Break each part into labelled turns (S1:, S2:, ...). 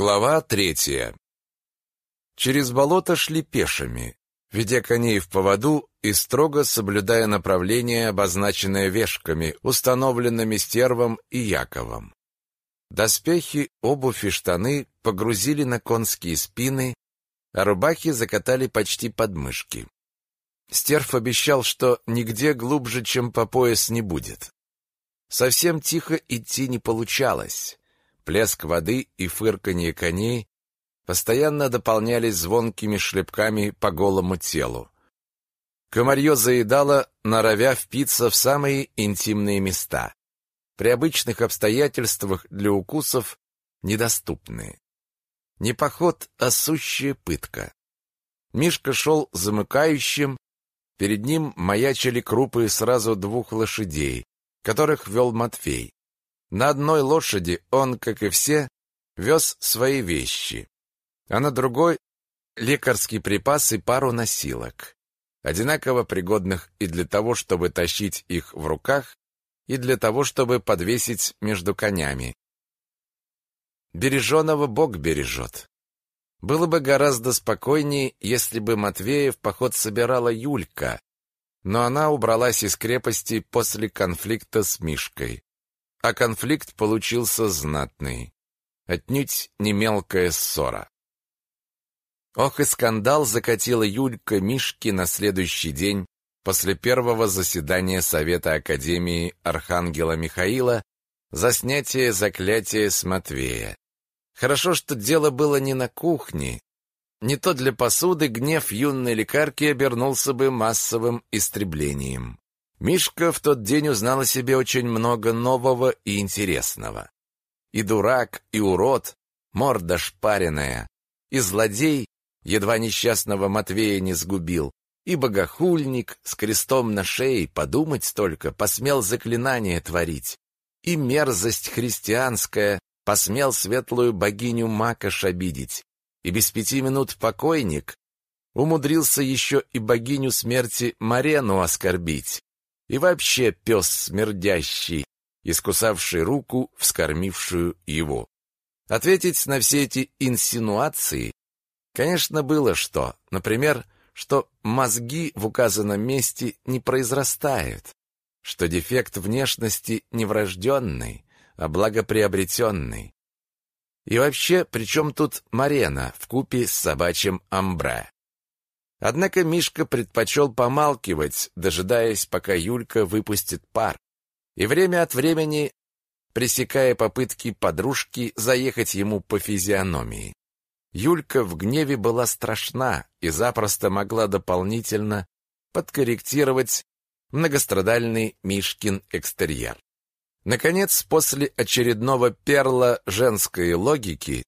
S1: Глава третья. Через болото шли пешими, ведя коней в поводу и строго соблюдая направление, обозначенное вешками, установленными стервом и Яковом. Доспехи, обувь и штаны погрузили на конские спины, а рубахи закатали почти под мышки. Стерв обещал, что нигде глубже, чем по пояс, не будет. Совсем тихо идти не получалось. Плеск воды и фырканье коней постоянно дополнялись звонкими шлепками по голому телу. Комарье заедало, норовя впиться в самые интимные места. При обычных обстоятельствах для укусов недоступные. Не поход, а сущая пытка. Мишка шел замыкающим, перед ним маячили крупы сразу двух лошадей, которых вел Матфей. На одной лошади он, как и все, вез свои вещи, а на другой — лекарский припас и пару носилок, одинаково пригодных и для того, чтобы тащить их в руках, и для того, чтобы подвесить между конями. Береженого Бог бережет. Было бы гораздо спокойнее, если бы Матвея в поход собирала Юлька, но она убралась из крепости после конфликта с Мишкой а конфликт получился знатный. Отнюдь не мелкая ссора. Ох и скандал закатила Юлька Мишки на следующий день после первого заседания Совета Академии Архангела Михаила за снятие заклятия с Матвея. Хорошо, что дело было не на кухне. Не то для посуды гнев юной лекарки обернулся бы массовым истреблением. Мишка в тот день узнал о себе очень много нового и интересного. И дурак, и урод, морда шпаренная, и злодей, едва несчастного Матвея не сгубил, и богохульник с крестом на шее, подумать только, посмел заклинание творить, и мерзость христианская посмел светлую богиню Макаш обидеть, и без пяти минут покойник умудрился еще и богиню смерти Марену оскорбить. И вообще пес смердящий, искусавший руку, вскормившую его. Ответить на все эти инсинуации, конечно, было что. Например, что мозги в указанном месте не произрастают, что дефект внешности не врожденный, а благоприобретенный. И вообще, при чем тут Марена в купе с собачьим амбре? Однако Мишка предпочел помалкивать, дожидаясь, пока Юлька выпустит пар, и время от времени пресекая попытки подружки заехать ему по физиономии. Юлька в гневе была страшна и запросто могла дополнительно подкорректировать многострадальный Мишкин экстерьер. Наконец, после очередного перла женской логики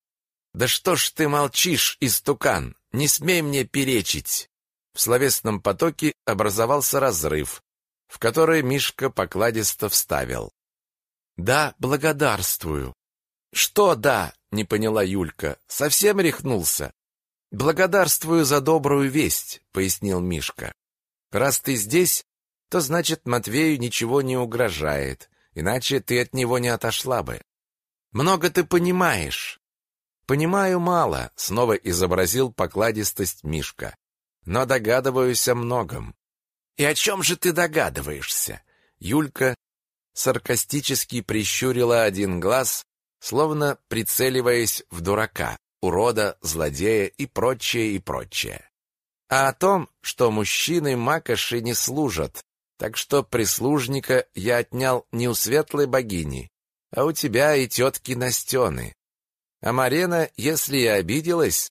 S1: «Да что ж ты молчишь, истукан? Не смей мне перечить!» В словесном потоке образовался разрыв, в который Мишка покладисто вставил. «Да, благодарствую». «Что да?» — не поняла Юлька. «Совсем рехнулся?» «Благодарствую за добрую весть», — пояснил Мишка. «Раз ты здесь, то значит Матвею ничего не угрожает, иначе ты от него не отошла бы. Много ты понимаешь. «Понимаю мало», — снова изобразил покладистость Мишка. «Но догадываюсь о многом». «И о чем же ты догадываешься?» Юлька саркастически прищурила один глаз, словно прицеливаясь в дурака, урода, злодея и прочее, и прочее. А о том, что мужчины макоши не служат, так что прислужника я отнял не у светлой богини, а у тебя и тетки Настены. А Марена, если и обиделась,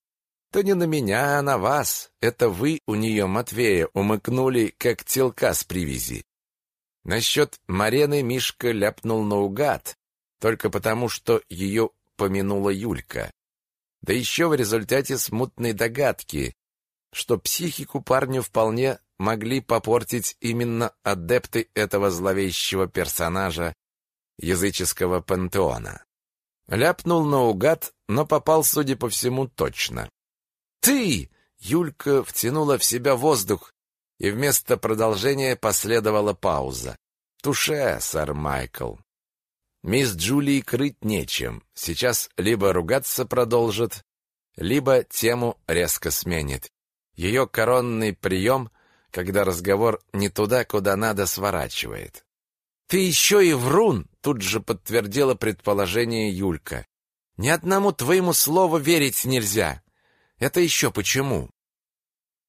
S1: то не на меня, а на вас. Это вы у нее Матвея умыкнули, как телка с привязи. Насчет Марены Мишка ляпнул наугад, только потому, что ее помянула Юлька. Да еще в результате смутной догадки, что психику парню вполне могли попортить именно адепты этого зловещего персонажа языческого пантеона. Ляпнул наугад, но попал, судя по всему, точно. «Ты!» — Юлька втянула в себя воздух, и вместо продолжения последовала пауза. «Туше, сэр Майкл». Мисс Джулии крыть нечем. Сейчас либо ругаться продолжит, либо тему резко сменит. Ее коронный прием, когда разговор не туда, куда надо, сворачивает. «Ты еще и врун!» — тут же подтвердила предположение Юлька. «Ни одному твоему слову верить нельзя. Это еще почему?»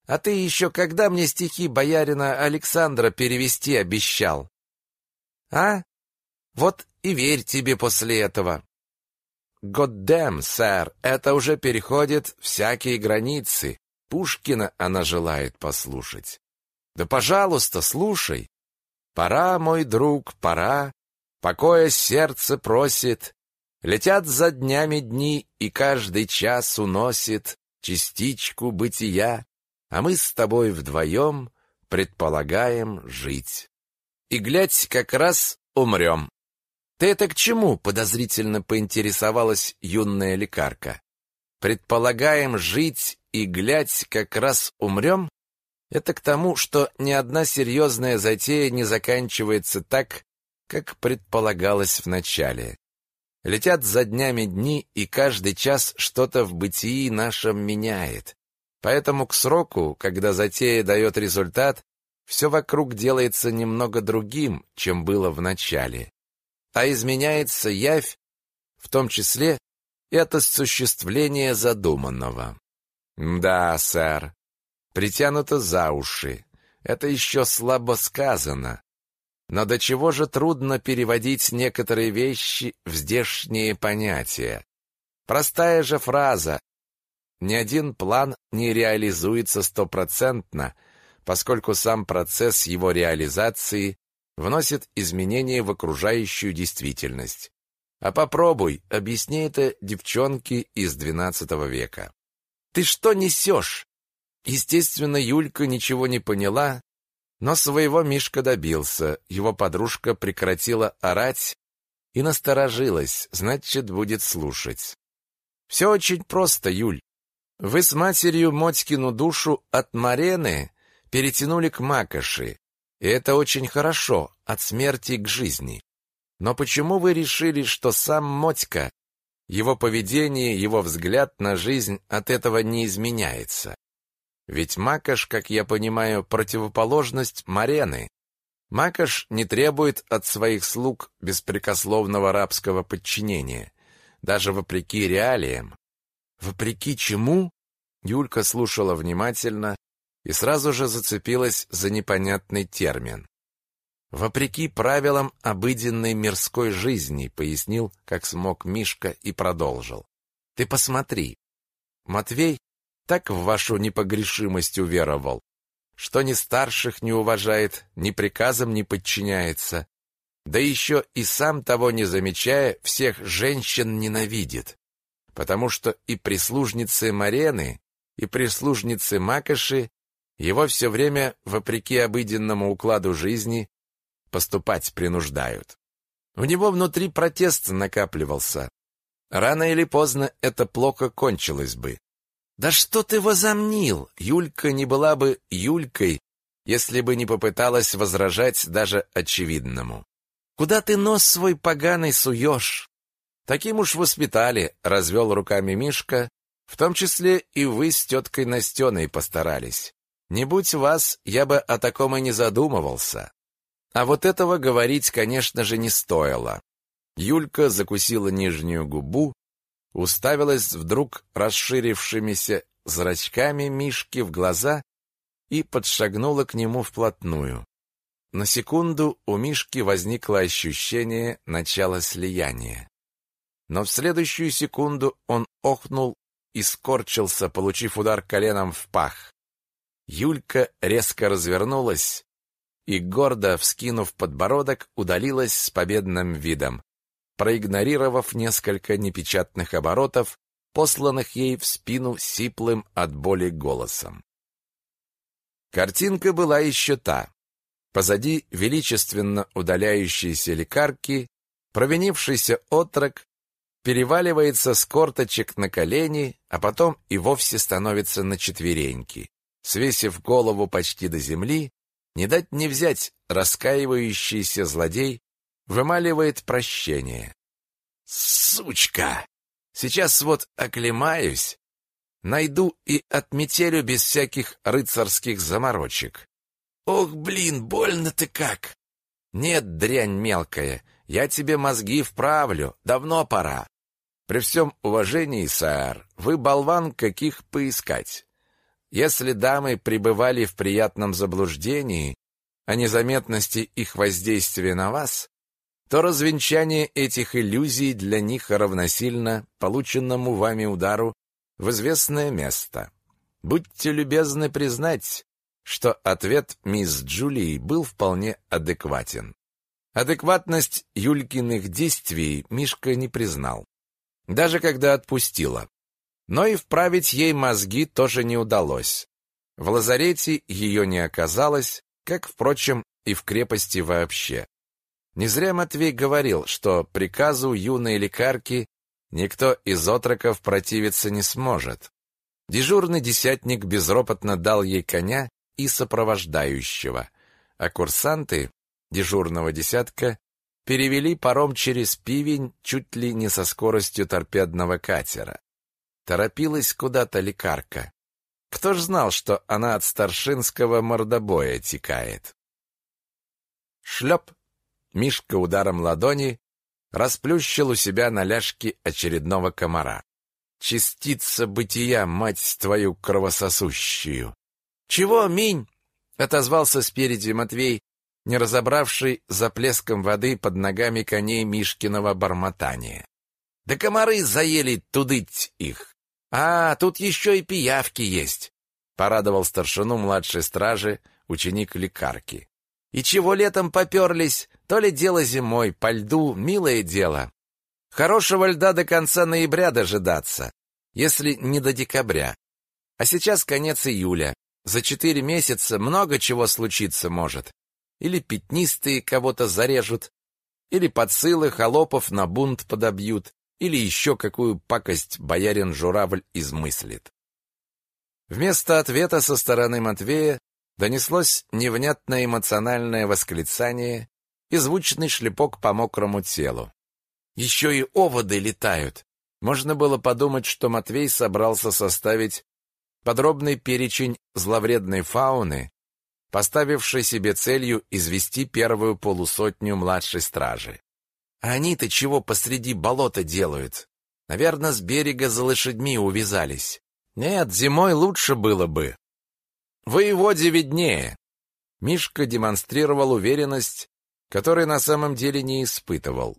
S1: «А ты еще когда мне стихи боярина Александра перевести обещал?» «А? Вот и верь тебе после этого. Годдэм, сэр, это уже переходит всякие границы. Пушкина она желает послушать. Да, пожалуйста, слушай. Пора, мой друг, пора. Покоя сердце просит. Летят за днями дни, и каждый час уносит частичку бытия, а мы с тобой вдвоем предполагаем жить. И глядь, как раз умрем. «Ты это к чему?» — подозрительно поинтересовалась юная лекарка. «Предполагаем жить и, глядь, как раз умрем?» Это к тому, что ни одна серьезная затея не заканчивается так, как предполагалось вначале. Летят за днями дни, и каждый час что-то в бытии нашем меняет. Поэтому к сроку, когда затея дает результат, все вокруг делается немного другим, чем было в начале а изменяется явь, в том числе и от осуществления задуманного. Да, сэр, притянуто за уши. Это еще слабо сказано. Но до чего же трудно переводить некоторые вещи в здешние понятия. Простая же фраза. Ни один план не реализуется стопроцентно, поскольку сам процесс его реализации вносит изменения в окружающую действительность. А попробуй, объясни это девчонке из XII века. Ты что несешь? Естественно, Юлька ничего не поняла, но своего Мишка добился. Его подружка прекратила орать и насторожилась, значит, будет слушать. Все очень просто, Юль. Вы с матерью Мотькину душу от Марены перетянули к Макоши, и это очень хорошо, от смерти к жизни. Но почему вы решили, что сам Мотька, его поведение, его взгляд на жизнь от этого не изменяется? Ведь Макаш, как я понимаю, противоположность Марены. Макаш не требует от своих слуг беспрекословного рабского подчинения, даже вопреки реалиям. Вопреки чему? Юлька слушала внимательно, и сразу же зацепилась за непонятный термин. «Вопреки правилам обыденной мирской жизни», — пояснил, как смог Мишка и продолжил. «Ты посмотри. Матвей так в вашу непогрешимость уверовал, что ни старших не уважает, ни приказам не подчиняется, да еще и сам того не замечая, всех женщин ненавидит, потому что и прислужницы Марены, и прислужницы Макоши его все время, вопреки обыденному укладу жизни, поступать принуждают. У него внутри протест накапливался. Рано или поздно это плохо кончилось бы. «Да что ты возомнил? Юлька не была бы Юлькой, если бы не попыталась возражать даже очевидному. Куда ты нос свой поганый суешь?» «Таким уж воспитали», — развел руками Мишка, в том числе и вы с теткой Настеной постарались. Не будь вас, я бы о таком и не задумывался. А вот этого говорить, конечно же, не стоило. Юлька закусила нижнюю губу, уставилась вдруг расширившимися зрачками Мишки в глаза и подшагнула к нему вплотную. На секунду у Мишки возникло ощущение начала слияния. Но в следующую секунду он охнул и скорчился, получив удар коленом в пах. Юлька резко развернулась и, гордо вскинув подбородок, удалилась с победным видом, проигнорировав несколько непечатных оборотов, посланных ей в спину сиплым от боли голосом. Картинка была еще та. Позади величественно удаляющейся лекарки провинившийся отрок переваливается с корточек на колени, а потом и вовсе становится на четвереньки свесив голову почти до земли, не дать не взять раскаивающийся злодей вымаливает прощение. Сучка! Сейчас вот оклемаюсь, найду и отметелю без всяких рыцарских заморочек. Ох, блин, больно ты как! Нет, дрянь мелкая, я тебе мозги вправлю, давно пора. При всем уважении, сэр, вы болван, каких поискать. Если дамы пребывали в приятном заблуждении о незаметности их воздействия на вас, то развенчание этих иллюзий для них равносильно полученному вами удару в известное место. Будьте любезны признать, что ответ мисс Джулии был вполне адекватен. Адекватность Юлькиных действий Мишка не признал, даже когда отпустила. Но и вправить ей мозги тоже не удалось. В лазарете ее не оказалось, как, впрочем, и в крепости вообще. Не зря Матвей говорил, что приказу юной лекарки никто из отроков противиться не сможет. Дежурный десятник безропотно дал ей коня и сопровождающего, а курсанты дежурного десятка перевели паром через пивень чуть ли не со скоростью торпедного катера. Торопилась куда-то лекарка. Кто ж знал, что она от старшинского мордобоя текает? Шлеп! Мишка ударом ладони расплющил у себя на ляжке очередного комара. Частица бытия, мать твою кровососущую! «Чего, Минь?» — отозвался спереди Матвей, не разобравший за плеском воды под ногами коней Мишкиного бормотания. «Да комары заели тудыть их! А, тут еще и пиявки есть!» — порадовал старшину младшей стражи ученик лекарки. «И чего летом поперлись? То ли дело зимой, по льду, милое дело. Хорошего льда до конца ноября дожидаться, если не до декабря. А сейчас конец июля. За четыре месяца много чего случиться может. Или пятнистые кого-то зарежут, или подсылы холопов на бунт подобьют, или еще какую пакость боярин-журавль измыслит. Вместо ответа со стороны Матвея донеслось невнятное эмоциональное восклицание и звучный шлепок по мокрому телу. Еще и оводы летают. Можно было подумать, что Матвей собрался составить подробный перечень зловредной фауны, поставившей себе целью извести первую полусотню младшей стражи. А они-то чего посреди болота делают? Наверное, с берега за лошадьми увязались. Нет, зимой лучше было бы. Воеводе виднее. Мишка демонстрировал уверенность, которой на самом деле не испытывал.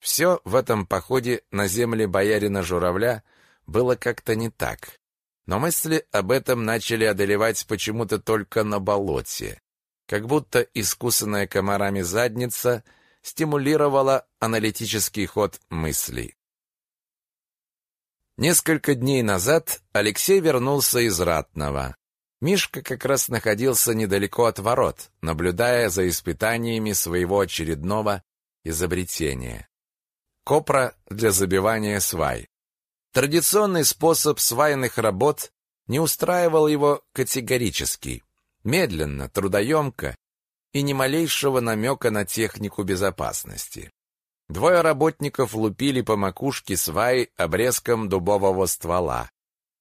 S1: Все в этом походе на земли боярина Журавля было как-то не так. Но мысли об этом начали одолевать почему-то только на болоте. Как будто искусанная комарами задница стимулировала аналитический ход мыслей. Несколько дней назад Алексей вернулся из Ратного. Мишка как раз находился недалеко от ворот, наблюдая за испытаниями своего очередного изобретения. Копра для забивания свай. Традиционный способ свайных работ не устраивал его категорически. Медленно, трудоемко и ни малейшего намека на технику безопасности. Двое работников лупили по макушке сваи обрезком дубового ствола,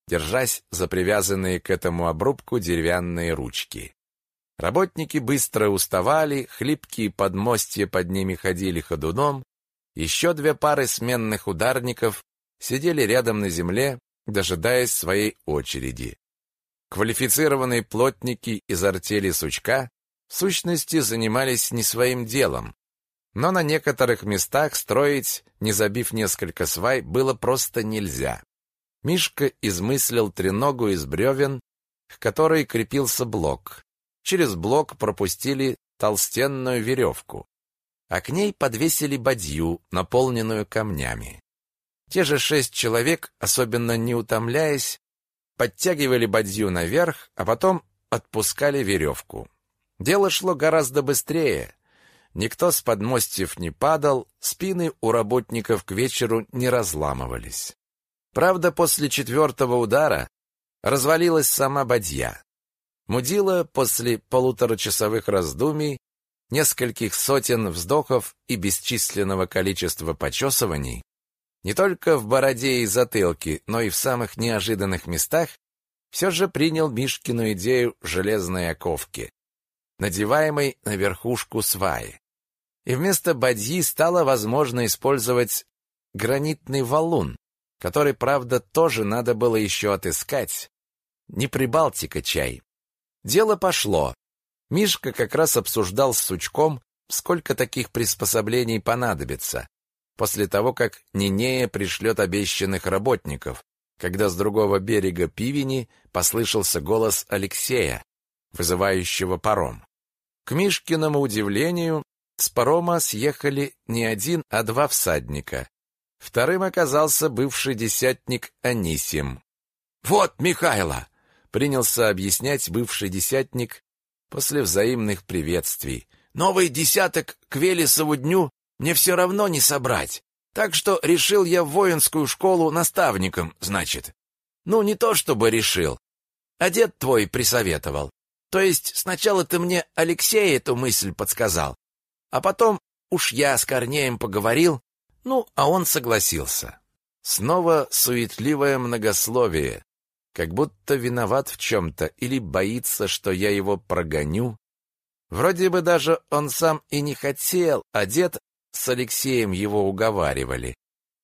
S1: держась за привязанные к этому обрубку деревянные ручки. Работники быстро уставали, хлипкие подмостья под ними ходили ходуном, еще две пары сменных ударников сидели рядом на земле, дожидаясь своей очереди. Квалифицированные плотники из артели сучка в сущности занимались не своим делом, но на некоторых местах строить, не забив несколько свай, было просто нельзя. Мишка измыслил треногу из бревен, к которой крепился блок. Через блок пропустили толстенную веревку, а к ней подвесили бадью, наполненную камнями. Те же шесть человек, особенно не утомляясь, подтягивали бадью наверх, а потом отпускали веревку. Дело шло гораздо быстрее. Никто с подмостьев не падал, спины у работников к вечеру не разламывались. Правда, после четвертого удара развалилась сама бадья. Мудила после полуторачасовых раздумий нескольких сотен вздохов и бесчисленного количества почесываний, не только в бороде и затылке, но и в самых неожиданных местах, все же принял Мишкину идею железной оковки, надеваемой на верхушку сваи. И вместо бадьи стало возможно использовать гранитный валун, который, правда, тоже надо было еще отыскать. Не Прибалтика чай. Дело пошло. Мишка как раз обсуждал с Сучком, сколько таких приспособлений понадобится, после того, как Нинея пришлет обещанных работников, когда с другого берега Пивени послышался голос Алексея, вызывающего паром. К Мишкиному удивлению, с парома съехали не один, а два всадника. Вторым оказался бывший десятник Анисим. «Вот, Михайло!» — принялся объяснять бывший десятник после взаимных приветствий. «Новый десяток к Велесову дню мне все равно не собрать. Так что решил я в воинскую школу наставником, значит. Ну, не то чтобы решил, а дед твой присоветовал. То есть сначала ты мне, Алексей, эту мысль подсказал, а потом уж я с Корнеем поговорил, ну, а он согласился. Снова суетливое многословие, как будто виноват в чем-то или боится, что я его прогоню. Вроде бы даже он сам и не хотел, а дед с Алексеем его уговаривали.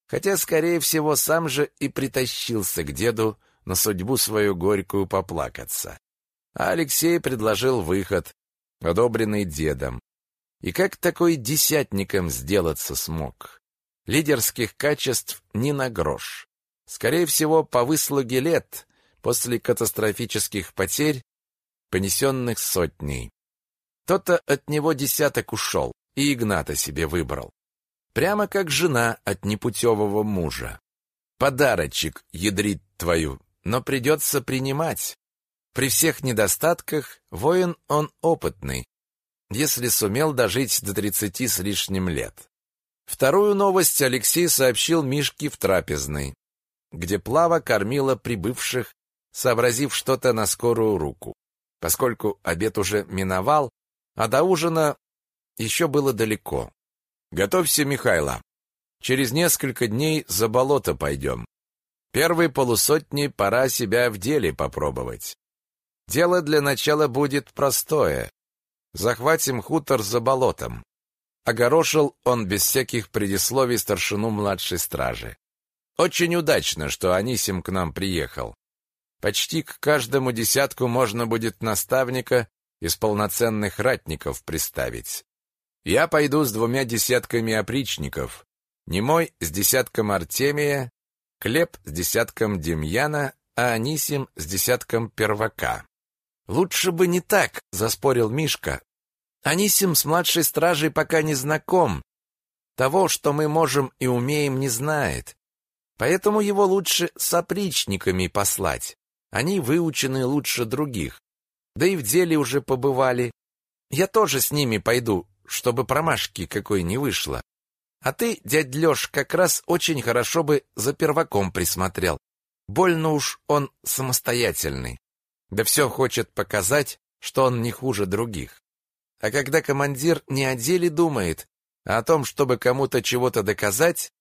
S1: Хотя, скорее всего, сам же и притащился к деду на судьбу свою горькую поплакаться. А Алексей предложил выход, одобренный дедом. И как такой десятником сделаться смог? Лидерских качеств ни на грош. Скорее всего, по выслуге лет, после катастрофических потерь, понесенных сотней. То-то от него десяток ушел, и Игната себе выбрал. Прямо как жена от непутевого мужа. Подарочек ядрит твою, но придется принимать. При всех недостатках воин он опытный, если сумел дожить до тридцати с лишним лет. Вторую новость Алексей сообщил Мишке в трапезной, где Плава кормила прибывших, сообразив что-то на скорую руку. Поскольку обед уже миновал, а до ужина еще было далеко. Готовься, Михайло. Через несколько дней за болото пойдем. Первой полусотни пора себя в деле попробовать. Дело для начала будет простое. Захватим хутор за болотом. Огорошил он без всяких предисловий старшину младшей стражи. Очень удачно, что Анисим к нам приехал. Почти к каждому десятку можно будет наставника из полноценных ратников приставить. Я пойду с двумя десятками опричников. Немой с десятком Артемия, Клеп с десятком Демьяна, а Анисим с десятком Первака. «Лучше бы не так», — заспорил Мишка. «Анисим с младшей стражей пока не знаком. Того, что мы можем и умеем, не знает. Поэтому его лучше с опричниками послать. Они выучены лучше других. Да и в деле уже побывали. Я тоже с ними пойду, чтобы промашки какой не вышло. А ты, дядь Лёш, как раз очень хорошо бы за перваком присмотрел. Больно уж он самостоятельный. Да все хочет показать, что он не хуже других. А когда командир не о деле думает, а о том, чтобы кому-то чего-то доказать,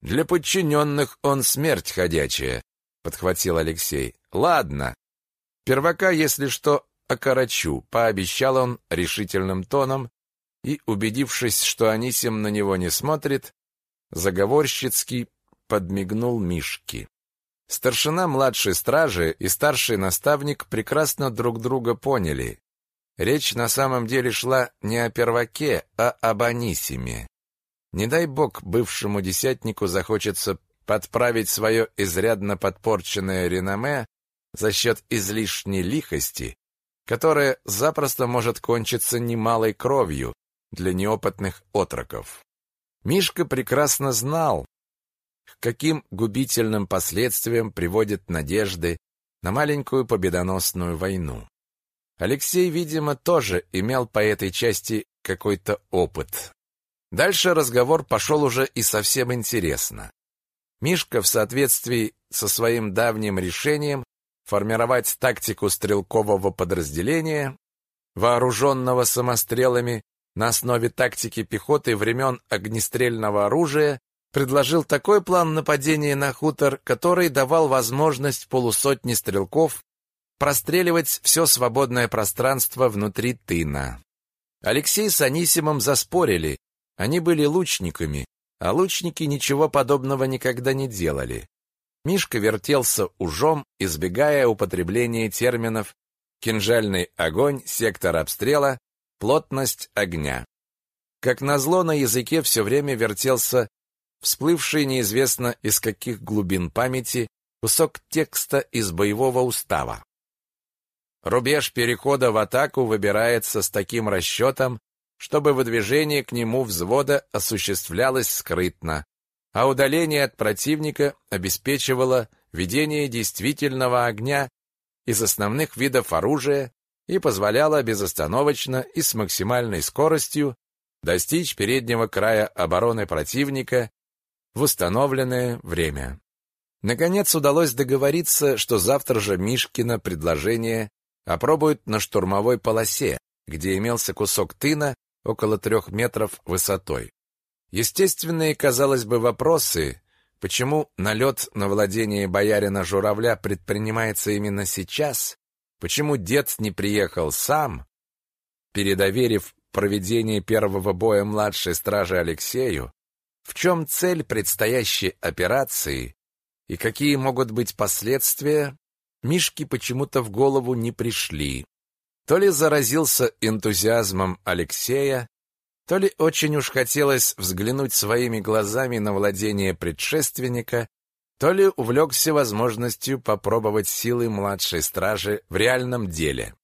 S1: для подчиненных он смерть ходячая, подхватил Алексей. Ладно. Первака, если что, окорочу, пообещал он решительным тоном и, убедившись, что Анисим на него не смотрит, заговорщицки подмигнул Мишке. Старшина младшей стражи и старший наставник прекрасно друг друга поняли. Речь на самом деле шла не о перваке, а об Анисиме. Не дай бог бывшему десятнику захочется подправить свое изрядно подпорченное реноме за счет излишней лихости, которая запросто может кончиться немалой кровью, для неопытных отроков. Мишка прекрасно знал, к каким губительным последствиям приводят надежды на маленькую победоносную войну. Алексей, видимо, тоже имел по этой части какой-то опыт. Дальше разговор пошел уже и совсем интересно. Мишка в соответствии со своим давним решением формировать тактику стрелкового подразделения, вооруженного самострелами, на основе тактики пехоты времен огнестрельного оружия предложил такой план нападения на хутор, который давал возможность полусотни стрелков простреливать все свободное пространство внутри тына. Алексей с Анисимом заспорили, они были лучниками, а лучники ничего подобного никогда не делали. Мишка вертелся ужом, избегая употребления терминов «кинжальный огонь», «сектор обстрела», «плотность огня». Как назло, на языке все время вертелся всплывший неизвестно из каких глубин памяти кусок текста из боевого устава. Рубеж перехода в атаку выбирается с таким расчетом, чтобы выдвижение к нему взвода осуществлялось скрытно, а удаление от противника обеспечивало ведение действительного огня из основных видов оружия и позволяло безостановочно и с максимальной скоростью достичь переднего края обороны противника в установленное время. Наконец удалось договориться, что завтра же Мишкино предложение опробуют на штурмовой полосе, где имелся кусок тына около трех метров высотой. Естественные, казалось бы, вопросы, почему налет на владение боярина Журавля предпринимается именно сейчас, почему дед не приехал сам, передоверив проведение первого боя младшей стражи Алексею, в чем цель предстоящей операции и какие могут быть последствия, Мишке почему-то в голову не пришли. То ли заразился энтузиазмом Алексея, то ли очень уж хотелось взглянуть своими глазами на владение предшественника, то ли увлекся возможностью попробовать силы младшей стражи в реальном деле.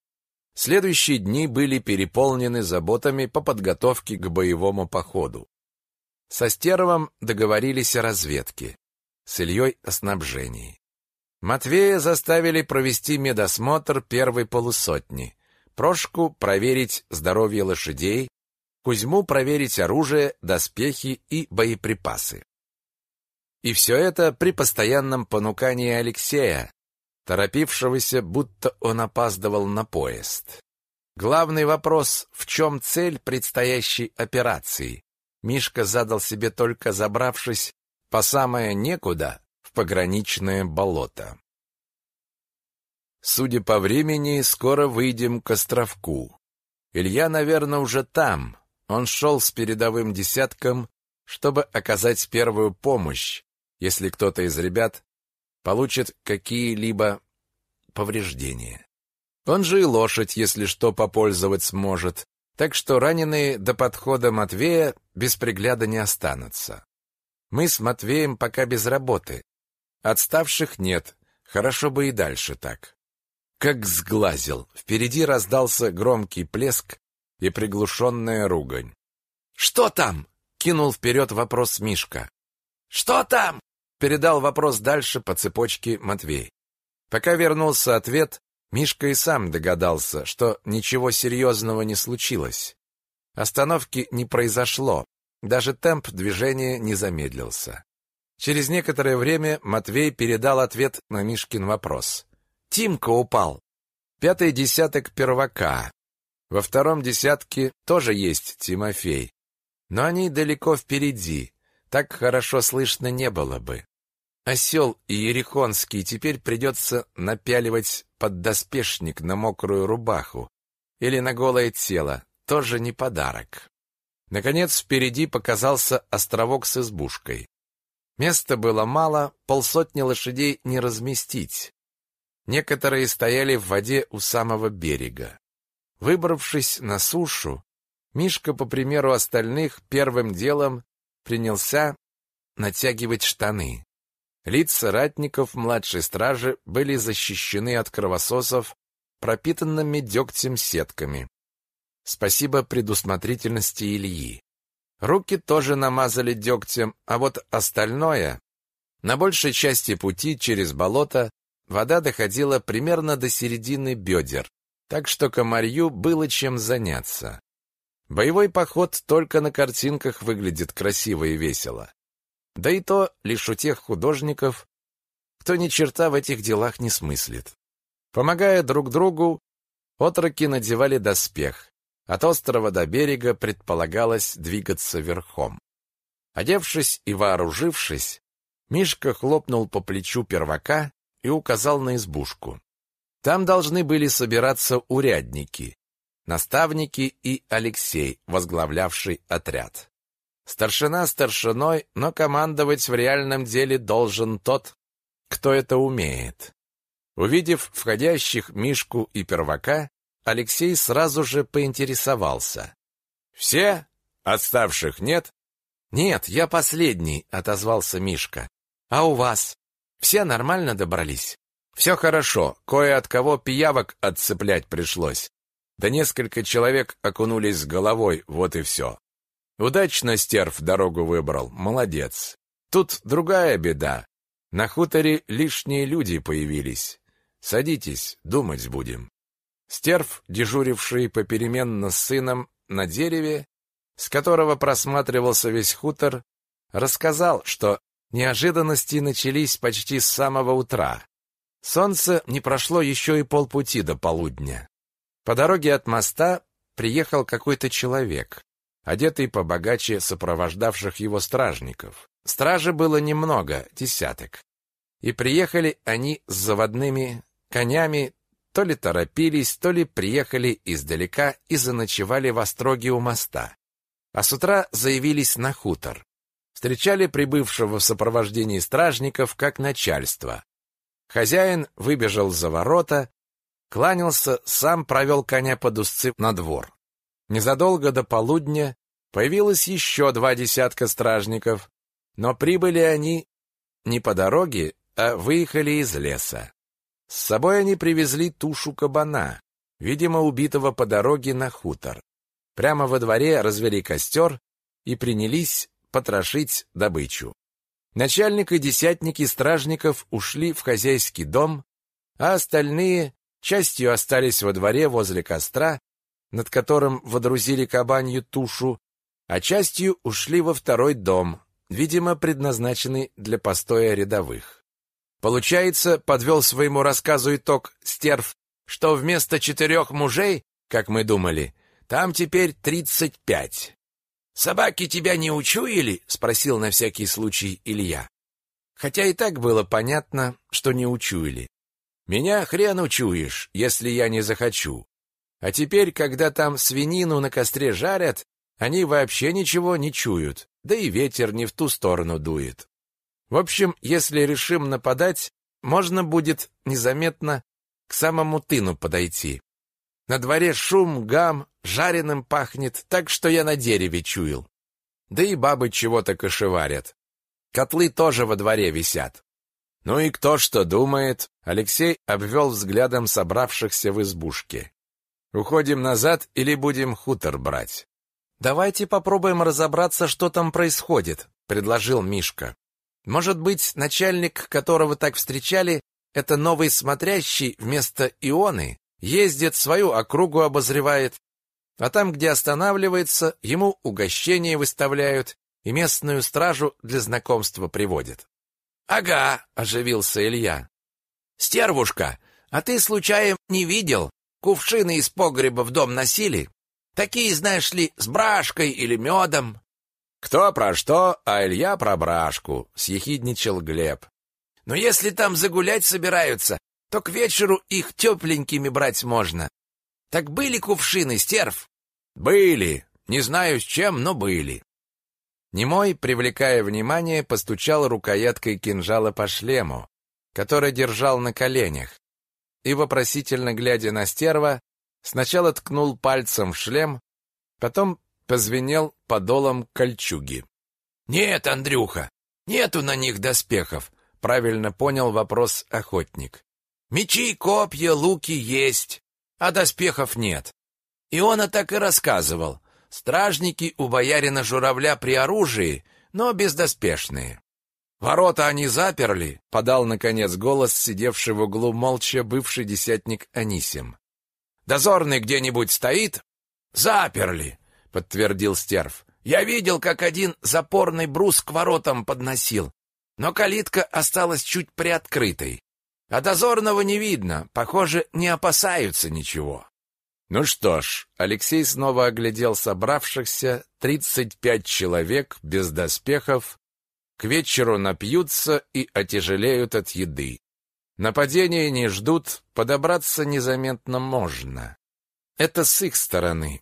S1: Следующие дни были переполнены заботами по подготовке к боевому походу. Со Стеровым договорились о разведке, с Ильей о снабжении. Матвея заставили провести медосмотр первой полусотни, Прошку проверить здоровье лошадей, Кузьму проверить оружие, доспехи и боеприпасы. И все это при постоянном понукании Алексея, торопившегося, будто он опаздывал на поезд. Главный вопрос, в чем цель предстоящей операции, Мишка задал себе только забравшись по самое некуда пограничное болото. Судя по времени, скоро выйдем к островку. Илья, наверное, уже там. Он шел с передовым десятком, чтобы оказать первую помощь, если кто-то из ребят получит какие-либо повреждения. Он же и лошадь, если что, попользовать сможет, так что раненые до подхода Матвея без пригляда не останутся. Мы с Матвеем пока без работы. Отставших нет, хорошо бы и дальше так. Как сглазил, впереди раздался громкий плеск и приглушенная ругань. «Что там?» — кинул вперед вопрос Мишка. «Что там?» — передал вопрос дальше по цепочке Матвей. Пока вернулся ответ, Мишка и сам догадался, что ничего серьезного не случилось. Остановки не произошло, даже темп движения не замедлился. Через некоторое время Матвей передал ответ на Мишкин вопрос. «Тимка упал. Пятый десяток первака. Во втором десятке тоже есть Тимофей. Но они далеко впереди, так хорошо слышно не было бы. Осел и Ерехонский теперь придется напяливать поддоспешник на мокрую рубаху или на голое тело, тоже не подарок. Наконец впереди показался островок с избушкой. Места было мало, полсотни лошадей не разместить. Некоторые стояли в воде у самого берега. Выбравшись на сушу, Мишка, по примеру остальных, первым делом принялся натягивать штаны. Лица ратников младшей стражи были защищены от кровососов пропитанными дегтем сетками. Спасибо предусмотрительности Ильи. Руки тоже намазали дегтем, а вот остальное... На большей части пути через болото вода доходила примерно до середины бедер, так что комарью было чем заняться. Боевой поход только на картинках выглядит красиво и весело. Да и то лишь у тех художников, кто ни черта в этих делах не смыслит. Помогая друг другу, отроки надевали доспех. От острова до берега предполагалось двигаться верхом. Одевшись и вооружившись, Мишка хлопнул по плечу первака и указал на избушку. Там должны были собираться урядники, наставники и Алексей, возглавлявший отряд. Старшина старшиной, но командовать в реальном деле должен тот, кто это умеет. Увидев входящих Мишку и первака, Алексей сразу же поинтересовался. «Все? Отставших нет?» «Нет, я последний», — отозвался Мишка. «А у вас? Все нормально добрались?» «Все хорошо. Кое от кого пиявок отцеплять пришлось. Да несколько человек окунулись с головой, вот и все. Удачно стерв дорогу выбрал, молодец. Тут другая беда. На хуторе лишние люди появились. Садитесь, думать будем». Стерв, дежуривший попеременно с сыном на дереве, с которого просматривался весь хутор, рассказал, что неожиданности начались почти с самого утра. Солнце не прошло еще и полпути до полудня. По дороге от моста приехал какой-то человек, одетый побогаче сопровождавших его стражников. Стражи было немного, десяток. И приехали они с заводными конями, то ли торопились, то ли приехали издалека и заночевали в остроге у моста. А с утра заявились на хутор. Встречали прибывшего в сопровождении стражников как начальство. Хозяин выбежал за ворота, кланялся, сам провел коня под узцы на двор. Незадолго до полудня появилось еще два десятка стражников, но прибыли они не по дороге, а выехали из леса. С собой они привезли тушу кабана, видимо, убитого по дороге на хутор. Прямо во дворе развели костер и принялись потрошить добычу. Начальник и десятники стражников ушли в хозяйский дом, а остальные частью остались во дворе возле костра, над которым водрузили кабанью тушу, а частью ушли во второй дом, видимо, предназначенный для постоя рядовых. Получается, подвел своему рассказу итог стерв, что вместо четырех мужей, как мы думали, там теперь тридцать пять. «Собаки тебя не учуяли?» — спросил на всякий случай Илья. Хотя и так было понятно, что не учуяли. «Меня хрен учуешь, если я не захочу. А теперь, когда там свинину на костре жарят, они вообще ничего не чуют, да и ветер не в ту сторону дует. В общем, если решим нападать, можно будет незаметно к самому тыну подойти. На дворе шум, гам, жареным пахнет, так что я на дереве чуял. Да и бабы чего-то кошеварят. Котлы тоже во дворе висят. Ну и кто что думает? Алексей обвел взглядом собравшихся в избушке. Уходим назад или будем хутор брать? Давайте попробуем разобраться, что там происходит, предложил Мишка. Может быть, начальник, которого так встречали, это новый смотрящий вместо Ионы, ездит свою округу обозревает, а там, где останавливается, ему угощение выставляют и местную стражу для знакомства приводят. «Ага», — оживился Илья. «Стервушка, а ты, случаем, не видел? Кувшины из погреба в дом носили? Такие, знаешь ли, с брашкой или медом. «Кто про что, а Илья про брашку», — съехидничал Глеб.
S2: «Но если там загулять собираются, то к вечеру их тепленькими брать можно. Так были кувшины, стерв?»
S1: «Были. Не знаю с чем, но были». Немой, привлекая внимание, постучал рукояткой кинжала по шлему, который держал на коленях, и, вопросительно глядя на стерва, сначала ткнул пальцем в шлем, потом позвенел подолом кольчуги.
S2: «Нет, Андрюха, нету на них доспехов», — правильно понял вопрос охотник. «Мечи, копья, луки есть, а доспехов нет». И он так и рассказывал. Стражники у боярина Журавля при оружии, но бездоспешные. «Ворота они заперли», — подал, наконец, голос сидевший в углу молча бывший десятник Анисим. «Дозорный где-нибудь стоит?» «Заперли подтвердил Стерв. Я видел, как один запорный брус к воротам подносил, но калитка осталась чуть приоткрытой. А дозорного не видно, похоже, не опасаются ничего.
S1: Ну что ж, Алексей снова оглядел собравшихся, тридцать пять человек без доспехов, к вечеру напьются и отяжелеют от еды. Нападения не ждут, подобраться незаметно можно. Это с их стороны.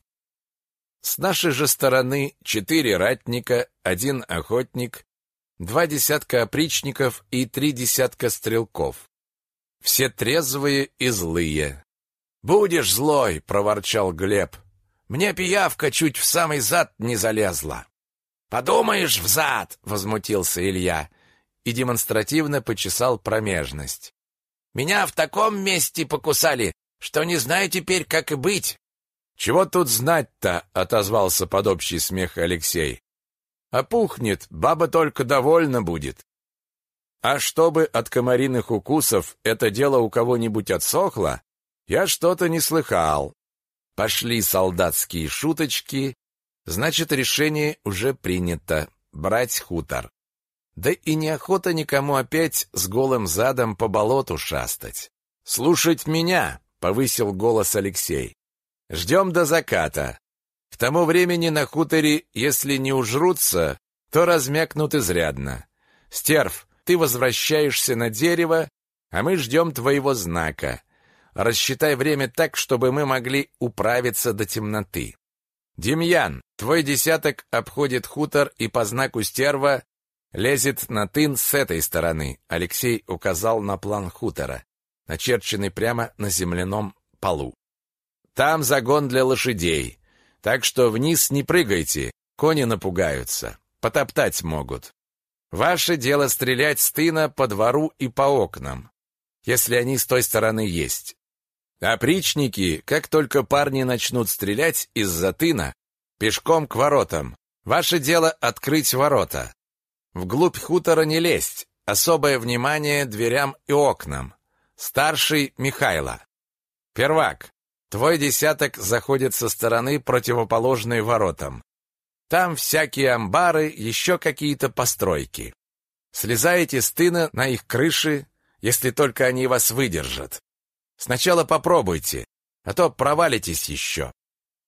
S1: С нашей же стороны четыре ратника, один охотник, два десятка опричников и три десятка стрелков. Все трезвые и злые.
S2: «Будешь злой!» — проворчал Глеб. «Мне пиявка чуть в самый зад не залезла». «Подумаешь, в зад!» — возмутился Илья и демонстративно почесал промежность. «Меня в таком месте покусали, что не знаю теперь, как и быть».
S1: «Чего тут знать-то?» — отозвался под общий смех Алексей. «Опухнет, баба только довольна будет. А чтобы от комариных укусов это дело у кого-нибудь отсохло, я что-то не слыхал. Пошли солдатские шуточки, значит, решение уже принято — брать хутор. Да и неохота никому опять с голым задом по болоту шастать. «Слушать меня!» — повысил голос Алексей. «Ждем до заката. К тому времени на хуторе, если не ужрутся, то размякнут изрядно. Стерв, ты возвращаешься на дерево, а мы ждем твоего знака. Рассчитай время так, чтобы мы могли управиться до темноты. Демьян, твой десяток обходит хутор и по знаку стерва лезет на тын с этой стороны. Алексей указал на план хутора, начерченный прямо на земляном полу. Там загон для лошадей, так что вниз не прыгайте, кони напугаются, потоптать могут. Ваше дело стрелять с тына по двору и по окнам, если они с той стороны есть. Опричники, как только парни начнут стрелять из-за тына, пешком к воротам. Ваше дело открыть ворота. Вглубь хутора не лезть. Особое внимание дверям и окнам. Старший Михайло. Первак. Твой десяток заходит со стороны, противоположной воротам. Там всякие амбары, еще какие-то постройки. Слезаете с тына на их крыши, если только они вас выдержат. Сначала попробуйте, а то провалитесь еще.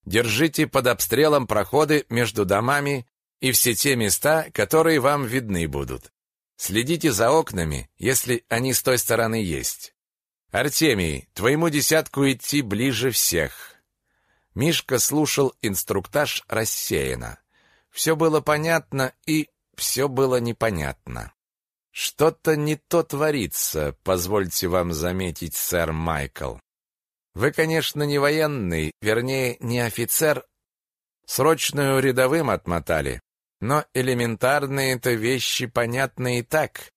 S1: Держите под обстрелом проходы между домами и все те места, которые вам видны будут. Следите за окнами, если они с той стороны есть. Артемий, твоему десятку идти ближе всех. Мишка слушал инструктаж рассеянно. Все было понятно и все было непонятно. Что-то не то творится, позвольте вам заметить, сэр Майкл. Вы, конечно, не военный, вернее, не офицер. Срочную рядовым отмотали. Но элементарные-то вещи понятны и так.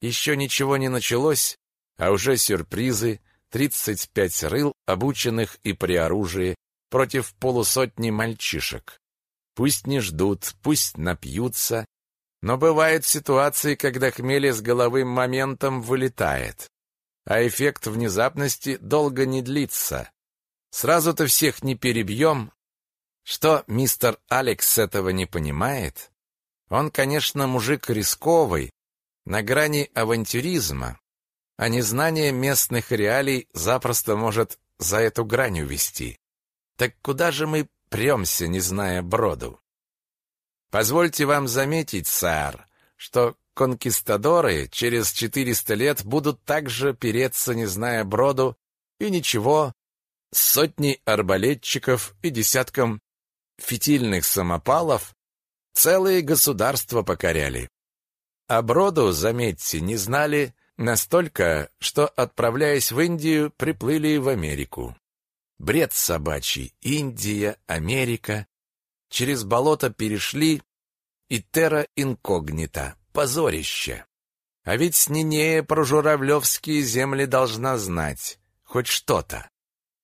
S1: Еще ничего не началось, а уже сюрпризы, тридцать пять рыл, обученных и при оружии, против полусотни мальчишек. Пусть не ждут, пусть напьются, но бывают ситуации, когда хмель с головым моментом вылетает, а эффект внезапности долго не длится. Сразу-то всех не перебьем. Что мистер Алекс этого не понимает? Он, конечно, мужик рисковый, на грани авантюризма, а незнание местных реалий запросто может за эту грань увести. Так куда же мы премся, не зная броду? Позвольте вам заметить, сэр, что конкистадоры через 400 лет будут также переться, не зная броду, и ничего, с сотней арбалетчиков и десятком фитильных самопалов целые государства покоряли. А броду, заметьте, не знали настолько, что, отправляясь в Индию, приплыли в Америку. Бред собачий. Индия, Америка. Через болото перешли, и терра инкогнита. Позорище. А ведь Нинея про журавлевские земли должна знать. Хоть что-то.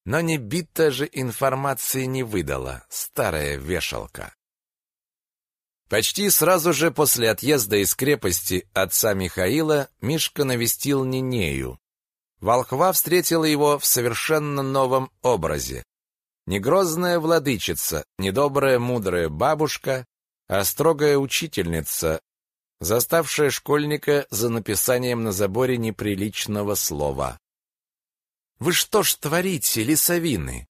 S1: Но не бита же информации не выдала, старая вешалка. Почти сразу же после отъезда из крепости отца Михаила Мишка навестил Нинею. Волхва встретила его в совершенно новом образе. Не грозная владычица, не добрая мудрая бабушка, а строгая учительница, заставшая школьника за написанием на заборе неприличного слова. «Вы что ж творите, лесовины?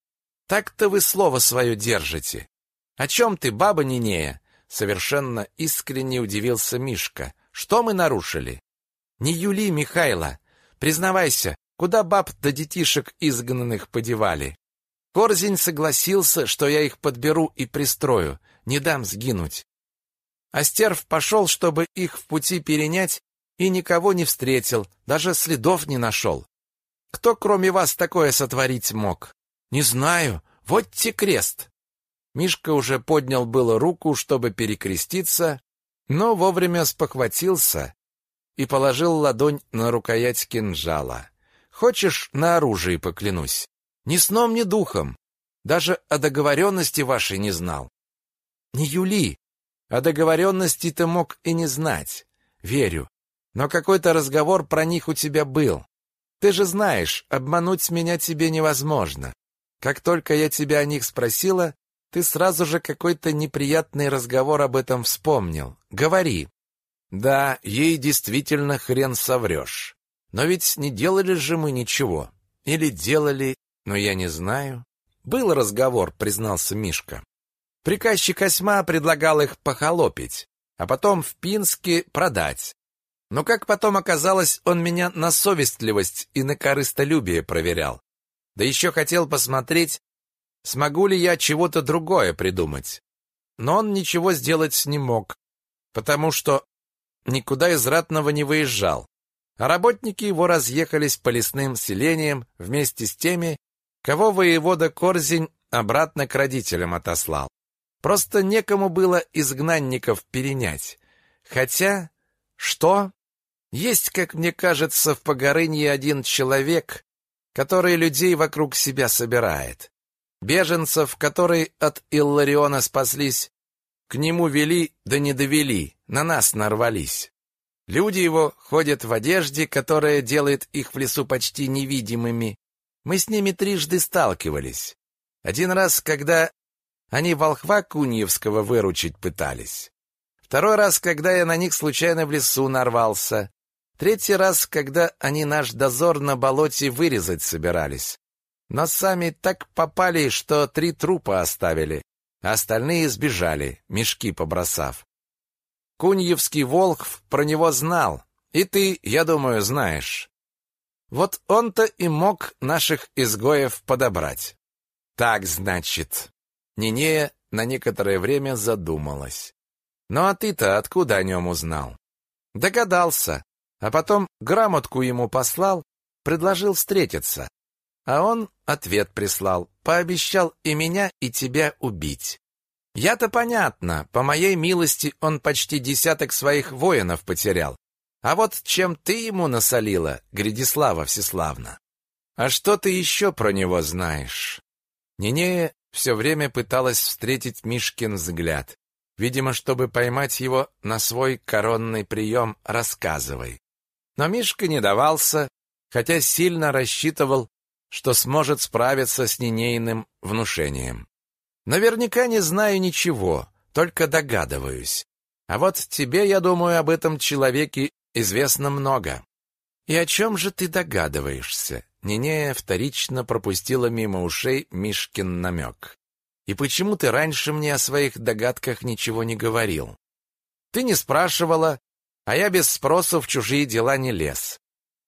S2: Так-то вы слово свое держите. О чем ты, баба Нинея? Совершенно искренне удивился Мишка. Что мы нарушили? Не Юли, Михайла. Признавайся, куда баб да детишек изгнанных подевали? Корзень согласился, что я их подберу и пристрою, не дам сгинуть. А стерв пошел, чтобы их в пути перенять, и никого не встретил, даже следов не нашел. Кто, кроме вас, такое сотворить мог? Не знаю. Вот те крест. Мишка уже поднял было руку, чтобы перекреститься, но вовремя спохватился и положил ладонь на рукоять кинжала. Хочешь, на оружии поклянусь? Ни сном, ни духом. Даже о договоренности вашей не знал. Не Юли. О договоренности ты мог и не знать. Верю. Но какой-то разговор про них у тебя был. Ты же знаешь, обмануть меня тебе невозможно. Как только я тебя о них спросила, ты сразу же какой-то неприятный разговор об этом вспомнил. Говори. Да, ей действительно хрен соврешь. Но ведь не делали же мы ничего. Или делали, но я не знаю. Был разговор, признался Мишка. Приказчик Осьма предлагал их похолопить, а потом в Пинске продать. Но, как потом оказалось, он меня на совестливость и на корыстолюбие проверял. Да еще хотел посмотреть, смогу ли я чего-то другое придумать. Но он ничего сделать не мог, потому что никуда из ратного не выезжал. А работники его разъехались по лесным селениям вместе с теми, кого воевода Корзень обратно к родителям отослал. Просто некому было изгнанников перенять. Хотя, что? Есть, как мне кажется, в Погорынье один человек, который людей вокруг себя собирает. Беженцев, которые от Иллариона спаслись, к нему вели, да не довели, на нас нарвались. Люди его ходят в одежде, которая делает их в лесу почти невидимыми. Мы с ними трижды сталкивались. Один раз, когда они волхва Куньевского выручить пытались. Второй раз, когда я на них случайно в лесу нарвался. Третий раз, когда они наш дозор на болоте вырезать собирались. Но сами так попали, что три трупа оставили, а остальные сбежали, мешки побросав. Куньевский Волхв про него знал, и ты, я думаю, знаешь. Вот он-то и мог наших изгоев подобрать. Так, значит. Нинея на некоторое время задумалась. Ну а ты-то откуда о нем узнал? Догадался. А потом грамотку ему послал, предложил встретиться. А он ответ прислал, пообещал и меня, и тебя убить. Я-то понятно, по моей милости он почти десяток своих воинов потерял. А вот чем ты ему насолила, Гридислава Всеславна? А что ты еще про него знаешь? Нинея все время пыталась встретить Мишкин взгляд. Видимо, чтобы поймать его на свой коронный прием, рассказывай. Но Мишка не давался, хотя сильно рассчитывал, что сможет справиться с ненейным внушением. Наверняка не знаю ничего, только догадываюсь. А вот тебе, я думаю, об этом человеке известно много. И о чем же ты догадываешься? Нинея вторично пропустила мимо ушей Мишкин намек. И почему ты раньше мне о своих догадках ничего не говорил? Ты не спрашивала, а я без спросу в чужие дела не лез.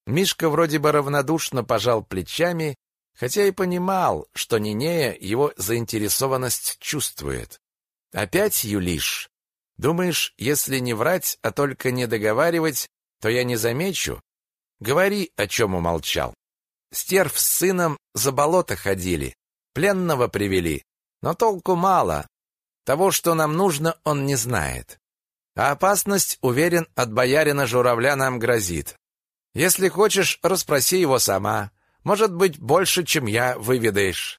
S2: Мишка вроде бы равнодушно пожал плечами, хотя и понимал, что Нинея его заинтересованность чувствует. Опять юлишь? Думаешь, если не врать, а только не договаривать, то я не замечу? Говори, о чем умолчал. Стерв с сыном за болото ходили, пленного привели, но толку мало. Того, что нам нужно, он не знает. А опасность, уверен, от боярина Журавля нам грозит. Если хочешь, расспроси его сама. Может быть, больше, чем я, выведаешь.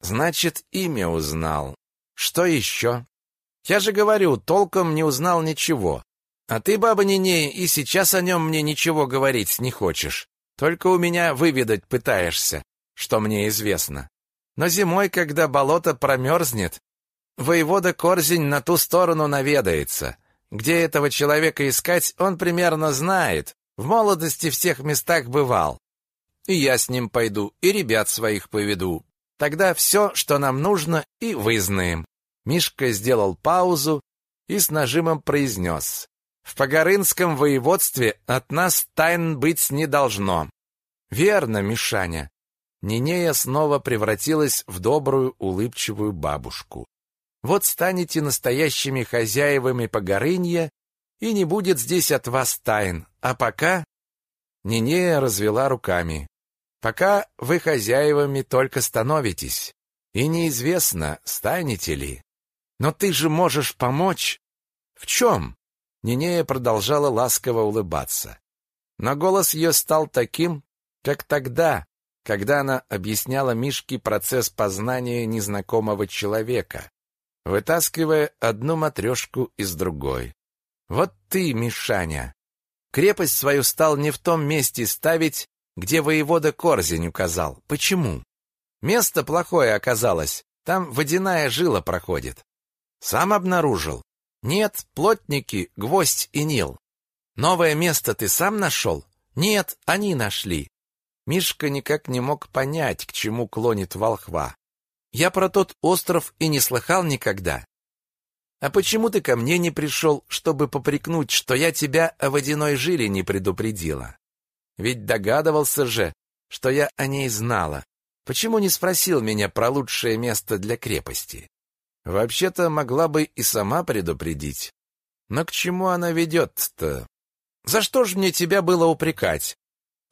S2: Значит, имя узнал. Что еще? Я же говорю, толком не узнал ничего. А ты, баба Нинея, и сейчас о нем мне ничего говорить не хочешь. Только у меня выведать пытаешься, что мне известно. Но зимой, когда болото промерзнет, воевода Корзень на ту сторону наведается. Где этого человека искать, он примерно знает. В молодости всех местах бывал. И я с ним пойду, и ребят своих поведу.
S1: Тогда все, что нам нужно, и вызнаем. Мишка сделал паузу и с нажимом произнес. В Погорынском воеводстве от нас тайн быть не должно. Верно, Мишаня. Нинея снова превратилась в добрую, улыбчивую бабушку. Вот станете настоящими хозяевами Погорынья, и не будет здесь от вас тайн. А пока... Нинея развела руками. Пока вы хозяевами только становитесь. И неизвестно, станете ли. Но ты же можешь помочь. В чем? Нинея продолжала ласково улыбаться. Но голос ее стал таким, как тогда, когда она объясняла Мишке процесс познания незнакомого человека, вытаскивая одну матрешку из другой. «Вот ты, Мишаня, крепость свою стал не в том месте ставить, где воевода Корзень указал. Почему? Место плохое оказалось, там водяная жила проходит. Сам обнаружил. Нет, плотники, гвоздь и нил. Новое место ты сам нашел? Нет, они нашли. Мишка никак не мог понять, к чему клонит волхва. Я про тот остров и не слыхал никогда. А почему ты ко мне не пришел, чтобы попрекнуть, что я тебя о водяной жиле не предупредила? Ведь догадывался же, что я о ней знала. Почему не спросил меня про лучшее место для крепости? Вообще-то могла бы и сама предупредить. Но к чему она ведет-то? За что ж мне тебя было упрекать?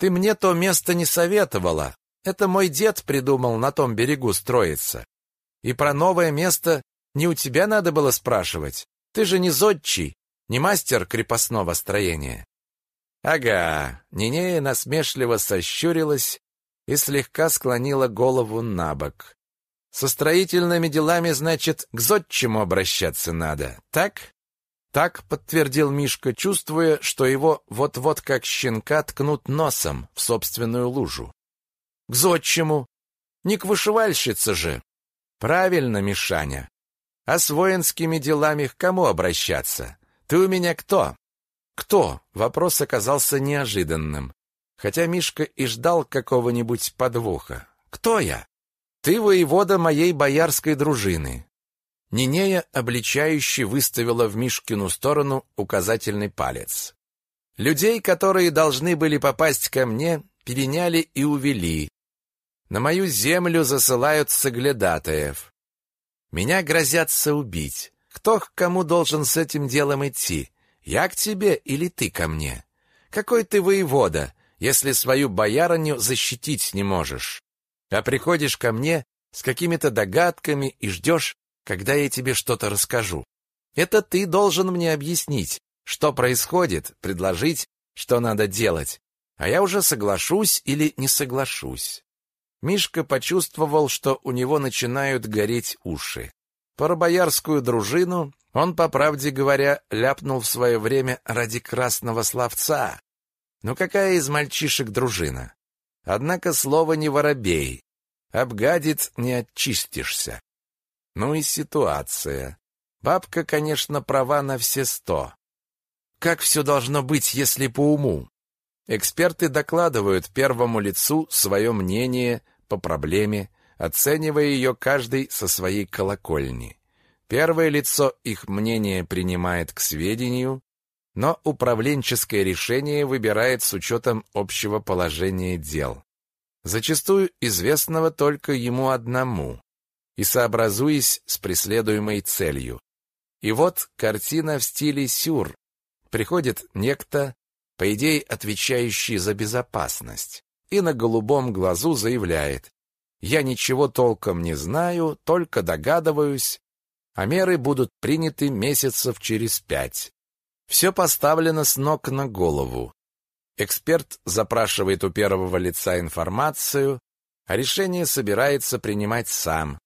S1: Ты мне то место не советовала. Это мой дед придумал на том берегу строиться. И про новое место не у тебя надо было спрашивать. Ты же не зодчий, не мастер крепостного строения. Ага, Нинея насмешливо сощурилась и слегка склонила голову на бок. Со строительными делами, значит, к зодчему обращаться надо, так? Так подтвердил Мишка, чувствуя, что его вот-вот как щенка ткнут носом в собственную лужу. К зодчему. Не к вышивальщице же. Правильно, Мишаня. А с воинскими делами к кому обращаться? Ты у меня кто? Кто? Вопрос оказался неожиданным. Хотя Мишка и ждал какого-нибудь подвоха. Кто я? Ты воевода моей боярской дружины. Нинея обличающе выставила в Мишкину сторону указательный палец. Людей, которые должны были попасть ко мне, переняли и увели. На мою землю засылают соглядатаев. Меня грозятся убить. Кто к кому должен с этим делом идти? Я к тебе или ты ко мне? Какой ты воевода, если свою боярыню защитить не можешь? А приходишь ко мне с какими-то догадками и ждешь, когда я тебе что-то расскажу. Это ты должен мне объяснить, что происходит, предложить, что надо делать, а я уже соглашусь или не соглашусь. Мишка почувствовал, что у него начинают гореть уши. Про боярскую дружину он, по правде говоря, ляпнул в свое время ради красного словца. Ну какая из мальчишек дружина? Однако слово не воробей. Обгадит, не очистишься. Ну и ситуация. Бабка, конечно, права на все сто. Как все должно быть, если по уму? Эксперты докладывают первому лицу свое мнение по проблеме, оценивая ее каждый со своей колокольни. Первое лицо их мнение принимает к сведению, но управленческое решение выбирает с учетом общего положения дел, зачастую известного только ему одному, и сообразуясь с преследуемой целью. И вот картина в стиле сюр. Приходит некто, по идее отвечающий за безопасность, и на голубом глазу заявляет «Я ничего толком не знаю, только догадываюсь, а меры будут приняты месяцев через пять. Все поставлено с ног на голову. Эксперт запрашивает у первого лица информацию, а решение собирается принимать сам,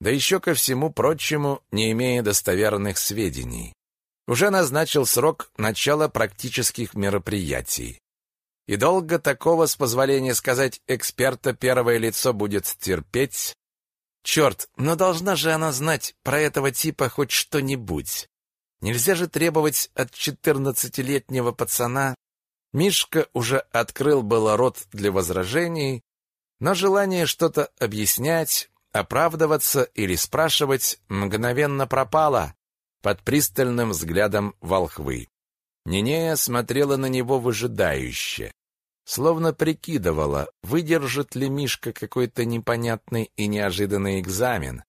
S1: да еще ко всему прочему, не имея достоверных сведений. Уже назначил срок начала практических мероприятий. И долго такого, с позволения сказать, эксперта первое лицо будет терпеть, Черт, но должна же она знать про этого типа хоть что-нибудь. Нельзя же требовать от четырнадцатилетнего пацана. Мишка уже открыл было рот для возражений, но желание что-то объяснять оправдываться или спрашивать мгновенно пропала под пристальным взглядом волхвы. Нинея смотрела на него выжидающе, словно прикидывала, выдержит ли Мишка какой-то непонятный и неожиданный экзамен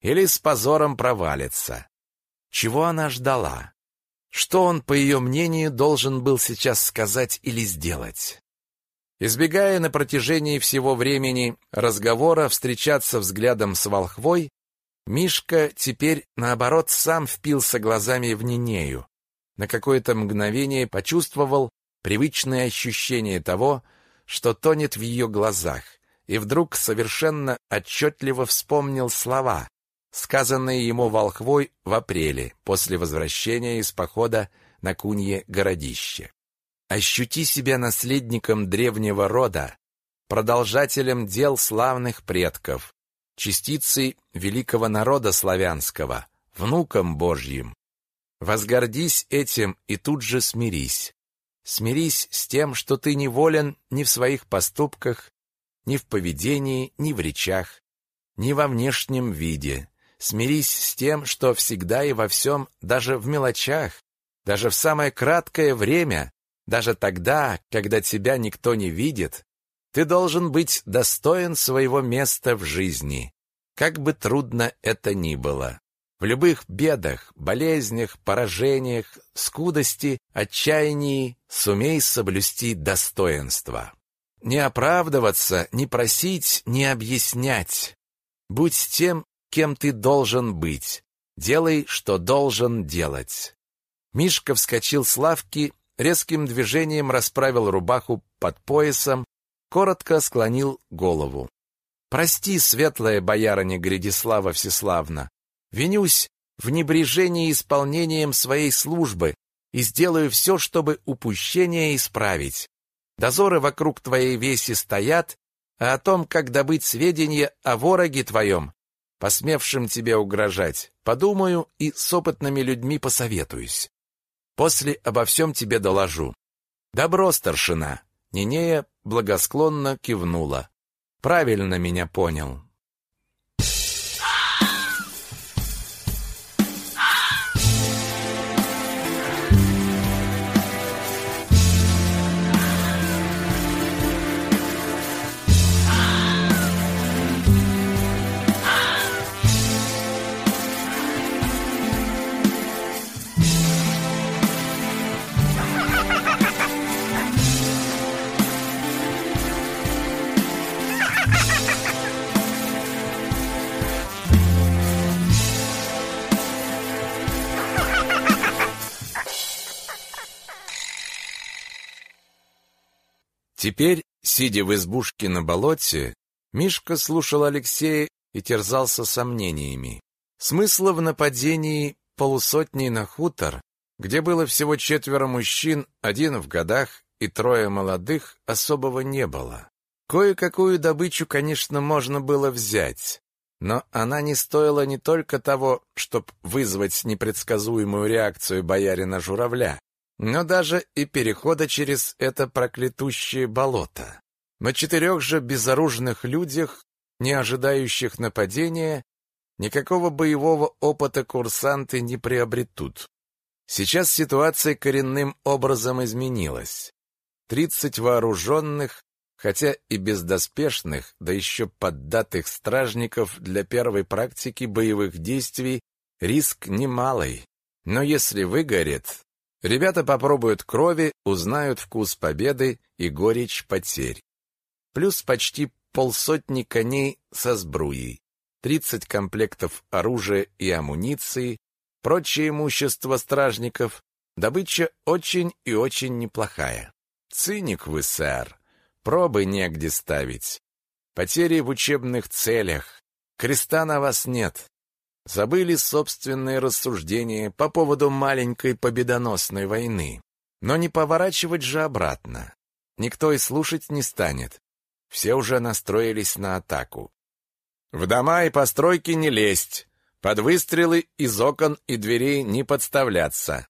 S1: или с позором провалится. Чего она ждала? Что он, по ее мнению, должен был сейчас сказать или сделать? Избегая на протяжении всего времени разговора встречаться взглядом с волхвой, Мишка теперь, наоборот, сам впился глазами в Нинею. На какое-то мгновение почувствовал привычное ощущение того, что тонет в ее глазах, и вдруг совершенно отчетливо вспомнил слова, сказанные ему волхвой в апреле после возвращения из похода на Кунье городище. «Ощути себя наследником древнего рода, продолжателем дел славных предков, частицей великого народа славянского, внуком Божьим. Возгордись этим и тут же смирись. Смирись с тем, что ты не волен ни в своих поступках, ни в поведении, ни в речах, ни во внешнем виде. Смирись с тем, что всегда и во всем, даже в мелочах, даже в самое краткое время, даже тогда, когда тебя никто не видит, ты должен быть достоин своего места в жизни, как бы трудно это ни было. В любых бедах, болезнях, поражениях, скудости, отчаянии сумей соблюсти достоинство. Не оправдываться, не просить, не объяснять. Будь тем, кем ты должен быть. Делай, что должен делать. Мишка вскочил с лавки, резким движением расправил рубаху под поясом, коротко склонил голову. «Прости, светлая боярыня Гридислава Всеславна, Винюсь в небрежении исполнением своей службы и сделаю все, чтобы упущение исправить. Дозоры вокруг твоей веси стоят, а о том, как добыть сведения о вороге твоем, посмевшим тебе угрожать, подумаю и с опытными людьми посоветуюсь. После обо всем тебе доложу. Добро, старшина. Нинея благосклонно кивнула. Правильно меня понял. Теперь, сидя в избушке на болоте, Мишка слушал Алексея и терзался сомнениями. Смысла в нападении полусотни на хутор, где было всего четверо мужчин, один в годах и трое молодых, особого не было. Кое-какую добычу, конечно, можно было взять, но она не стоила не только того, чтобы вызвать непредсказуемую реакцию боярина Журавля, но даже и перехода через это проклятущее болото. На четырех же безоружных людях, не ожидающих нападения, никакого боевого опыта курсанты не приобретут. Сейчас ситуация коренным образом изменилась. Тридцать вооруженных, хотя и бездоспешных, да еще поддатых стражников для первой практики боевых действий риск немалый. Но если выгорит, Ребята попробуют крови, узнают вкус победы и горечь потерь. Плюс почти полсотни коней со сбруей, 30 комплектов оружия и амуниции, прочее имущество стражников, добыча очень и очень неплохая. Циник вы, сэр, пробы негде ставить. Потери в учебных целях, креста на вас нет, забыли собственные рассуждения по поводу маленькой победоносной войны. Но не поворачивать же обратно. Никто и слушать не станет. Все уже настроились на атаку. В дома и постройки не лезть, под выстрелы из окон и дверей не подставляться,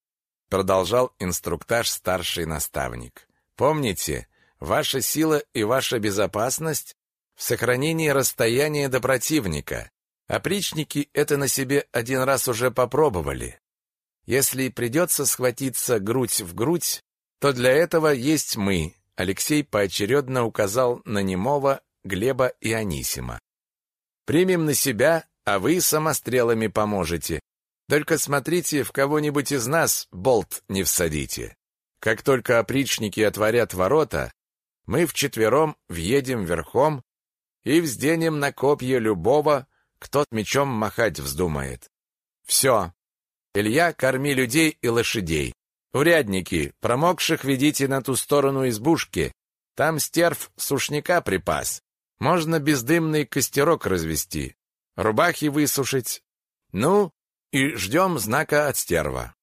S1: продолжал инструктаж старший наставник. Помните, ваша сила и ваша безопасность в сохранении расстояния до противника. Опричники это на себе один раз уже попробовали. Если придется схватиться грудь в грудь, то для этого есть мы. Алексей поочередно указал на Немова, Глеба и Анисима. Примем на себя, а вы самострелами поможете. Только смотрите, в кого-нибудь из нас болт не всадите. Как только опричники отворят ворота, мы вчетвером въедем верхом и взденем на копье любого, кто мечом махать вздумает. Все. Илья, корми людей и лошадей. Урядники, промокших ведите на ту сторону избушки. Там стерв сушняка припас. Можно бездымный костерок развести, рубахи высушить. Ну, и ждем знака от стерва.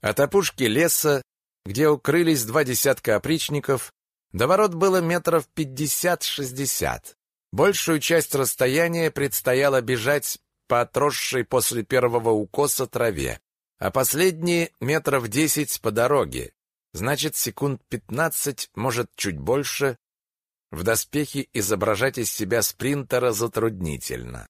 S1: От опушки леса, где укрылись два десятка опричников, до ворот было метров пятьдесят-шестьдесят. Большую часть расстояния предстояло бежать по отросшей после первого укоса траве, а последние метров десять по дороге. Значит, секунд пятнадцать, может, чуть больше. В доспехе изображать из себя спринтера затруднительно.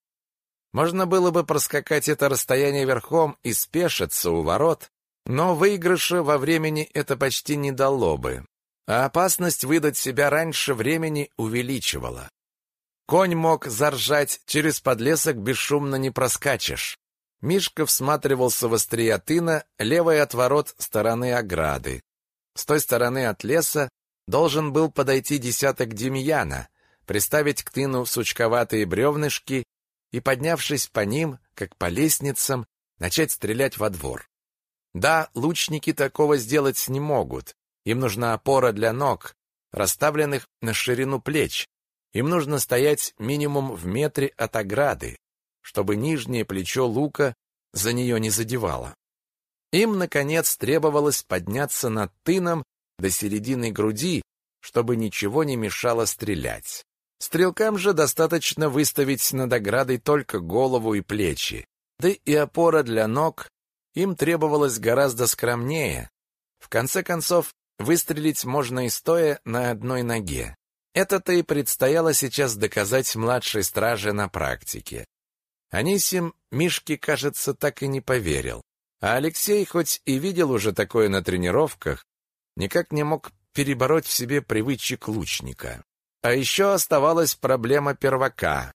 S1: Можно было бы проскакать это расстояние верхом и спешиться у ворот, но выигрыша во времени это почти не дало бы, а опасность выдать себя раньше времени увеличивала. Конь мог заржать, через подлесок бесшумно не проскачешь. Мишка всматривался в острия тына, левой от ворот стороны ограды. С той стороны от леса должен был подойти десяток демьяна, приставить к тыну сучковатые бревнышки и, поднявшись по ним, как по лестницам, начать стрелять во двор. Да, лучники такого сделать не могут. Им нужна опора для ног, расставленных на ширину плеч. Им нужно стоять минимум в метре от ограды, чтобы нижнее плечо лука за нее не задевало. Им, наконец, требовалось подняться над тыном до середины груди, чтобы ничего не мешало стрелять. Стрелкам же достаточно выставить над оградой только голову и плечи. Да и опора для ног им требовалась гораздо скромнее. В конце концов, выстрелить можно и стоя на одной ноге. Это-то и предстояло сейчас доказать младшей страже на практике. Анисим Мишке, кажется, так и не поверил. А Алексей, хоть и видел уже такое на тренировках, никак не мог перебороть в себе привычек лучника. А еще оставалась проблема первака.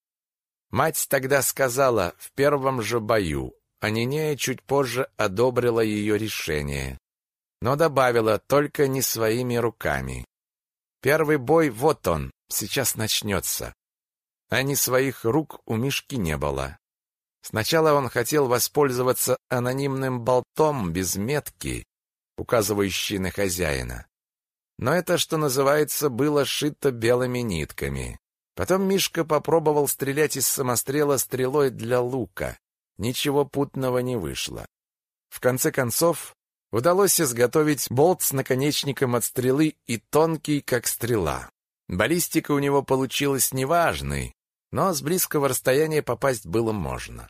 S1: Мать тогда сказала в первом же бою, а Нинея чуть позже одобрила ее решение, но добавила только не своими руками. Первый бой вот он, сейчас начнется. А ни своих рук у Мишки не было. Сначала он хотел воспользоваться анонимным болтом без метки, указывающей на хозяина. Но это, что называется, было шито белыми нитками. Потом Мишка попробовал стрелять из самострела стрелой для лука. Ничего путного не вышло. В конце концов, удалось изготовить болт с наконечником от стрелы и тонкий, как стрела. Баллистика у него получилась неважной, но с близкого расстояния попасть было можно.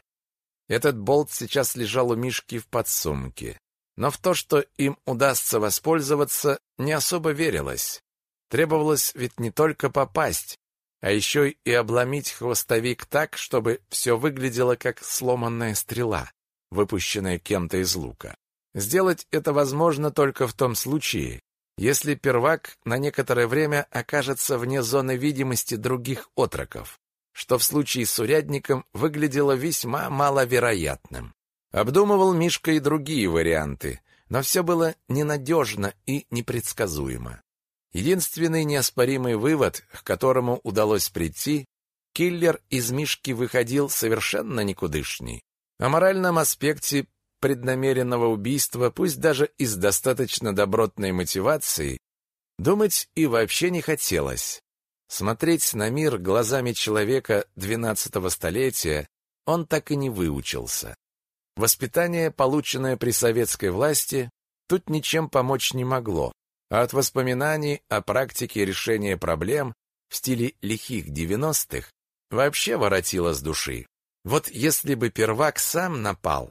S1: Этот болт сейчас лежал у Мишки в подсумке. Но в то, что им удастся воспользоваться, не особо верилось. Требовалось ведь не только попасть, а еще и обломить хвостовик так, чтобы все выглядело как сломанная стрела, выпущенная кем-то из лука. Сделать это возможно только в том случае, если первак на некоторое время окажется вне зоны видимости других отроков, что в случае с урядником выглядело весьма маловероятным. Обдумывал Мишка и другие варианты, но все было ненадежно и непредсказуемо. Единственный неоспоримый вывод, к которому удалось прийти, киллер из Мишки выходил совершенно никудышний. О моральном аспекте преднамеренного убийства, пусть даже и с достаточно добротной мотивацией, думать и вообще не хотелось. Смотреть на мир глазами человека двенадцатого столетия он так и не выучился. Воспитание, полученное при советской власти, тут ничем помочь не могло, а от воспоминаний о практике решения проблем в стиле лихих девяностых вообще воротило с души. Вот если бы первак сам напал,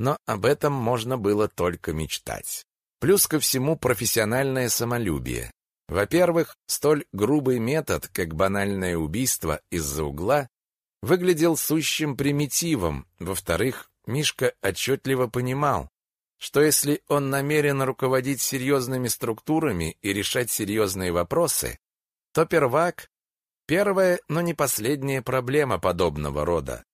S1: но об этом можно было только мечтать. Плюс ко всему профессиональное самолюбие. Во-первых, столь грубый метод, как банальное убийство из-за угла, выглядел сущим примитивом. Во-вторых, Мишка отчетливо понимал, что если он намерен руководить серьезными структурами и решать серьезные вопросы, то первак – первая, но не последняя проблема подобного рода.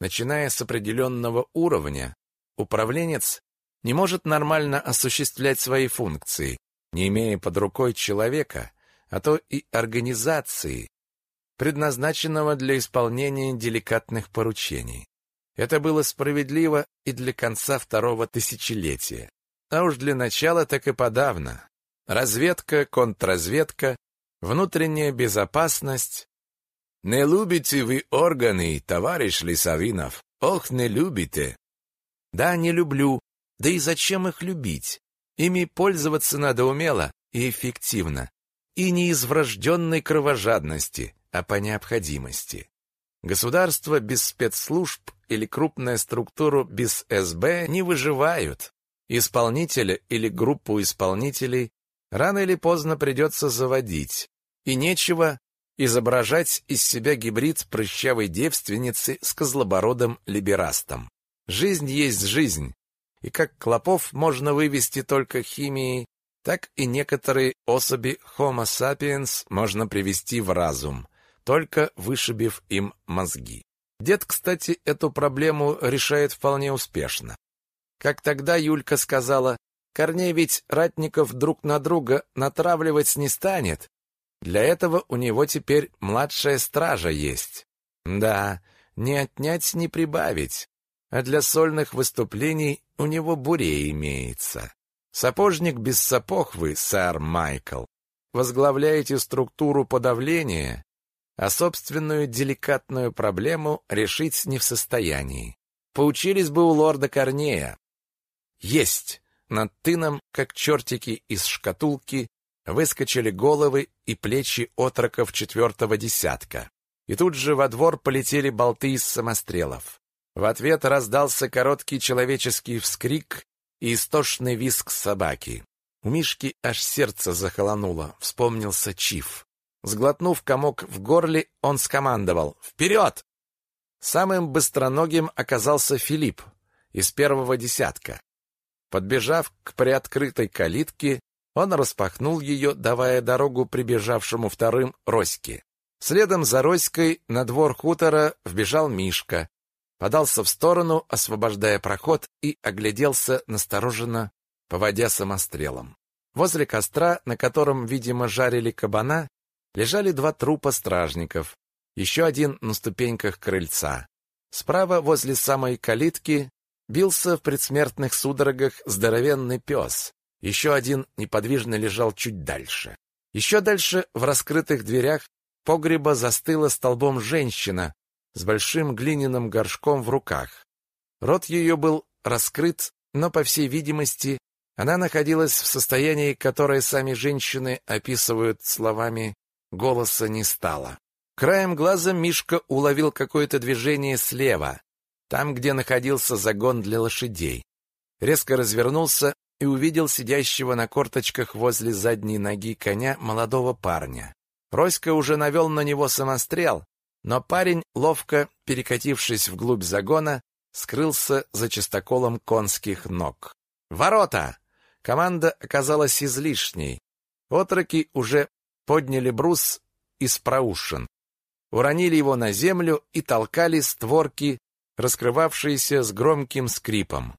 S1: Начиная с определенного уровня, управленец не может нормально осуществлять свои функции, не имея под рукой человека, а то и организации, предназначенного для исполнения деликатных поручений. Это было справедливо и для конца второго тысячелетия. А уж для начала так и подавно. Разведка, контрразведка, внутренняя безопасность. Не любите вы органы, товарищ Лисавинов? Ох, не любите. Да, не люблю. Да и зачем их любить? Ими пользоваться надо умело и эффективно. И не из врожденной кровожадности, а по необходимости. Государство без спецслужб или крупная структура без СБ не выживают. Исполнителя или группу исполнителей рано или поздно придется заводить. И нечего изображать из себя гибрид прыщавой девственницы с козлобородым либерастом. Жизнь есть жизнь, и как клопов можно вывести только химией, так и некоторые особи Homo sapiens можно привести в разум, только вышибив им мозги. Дед, кстати, эту проблему решает вполне успешно. Как тогда Юлька сказала, Корней ведь ратников друг на друга натравливать не станет. Для этого у него теперь младшая стража есть. Да, не отнять, не прибавить. А для сольных выступлений у него буре имеется. Сапожник без сапог вы, сэр Майкл. Возглавляете структуру подавления, а собственную деликатную проблему решить не в состоянии. Поучились бы у лорда Корнея. Есть! Над тыном, как чертики из шкатулки, выскочили головы и плечи отроков четвертого десятка. И тут же во двор полетели болты из самострелов. В ответ раздался короткий человеческий вскрик и истошный визг собаки. У Мишки аж сердце захолонуло, вспомнился Чиф. Сглотнув комок в горле, он скомандовал «Вперед!». Самым быстроногим оказался Филипп из первого десятка. Подбежав к приоткрытой калитке, он распахнул ее, давая дорогу прибежавшему вторым Роське. Следом за Роськой на двор хутора вбежал Мишка, подался в сторону, освобождая проход, и огляделся настороженно, поводя самострелом. Возле костра, на котором, видимо, жарили кабана, лежали два трупа стражников, еще один на ступеньках крыльца. Справа, возле самой калитки, бился в предсмертных судорогах здоровенный пес. Еще один неподвижно лежал чуть дальше. Еще дальше, в раскрытых дверях погреба застыла столбом женщина с большим глиняным горшком в руках. Рот ее был раскрыт, но, по всей видимости, она находилась в состоянии, которое сами женщины описывают словами Голоса не стало. Краем глаза Мишка уловил какое-то движение слева, там, где находился загон для лошадей. Резко развернулся и увидел сидящего на корточках возле задней ноги коня молодого парня. Роська уже навел на него самострел, но парень, ловко перекатившись вглубь загона, скрылся за чистоколом конских ног. «Ворота!» Команда оказалась излишней. Отроки уже подняли брус из проушин, уронили его на землю и толкали створки, раскрывавшиеся с громким скрипом.